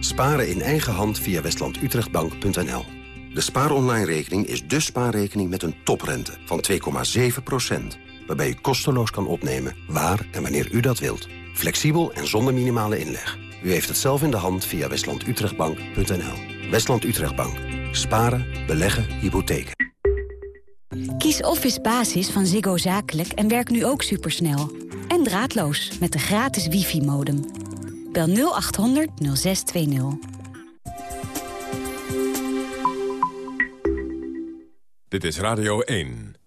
Sparen in eigen hand via westlandutrechtbank.nl. De spaaronline-rekening is de spaarrekening met een toprente van 2,7%. Waarbij u kosteloos kan opnemen waar en wanneer u dat wilt. Flexibel en zonder minimale inleg. U heeft het zelf in de hand via westlandutrechtbank.nl. Westland Utrechtbank. Sparen, beleggen, hypotheken. Kies Office Basis van Ziggo Zakelijk en werk nu ook supersnel. En draadloos met de gratis wifi-modem. Bel 0800 0620. Dit is Radio 1.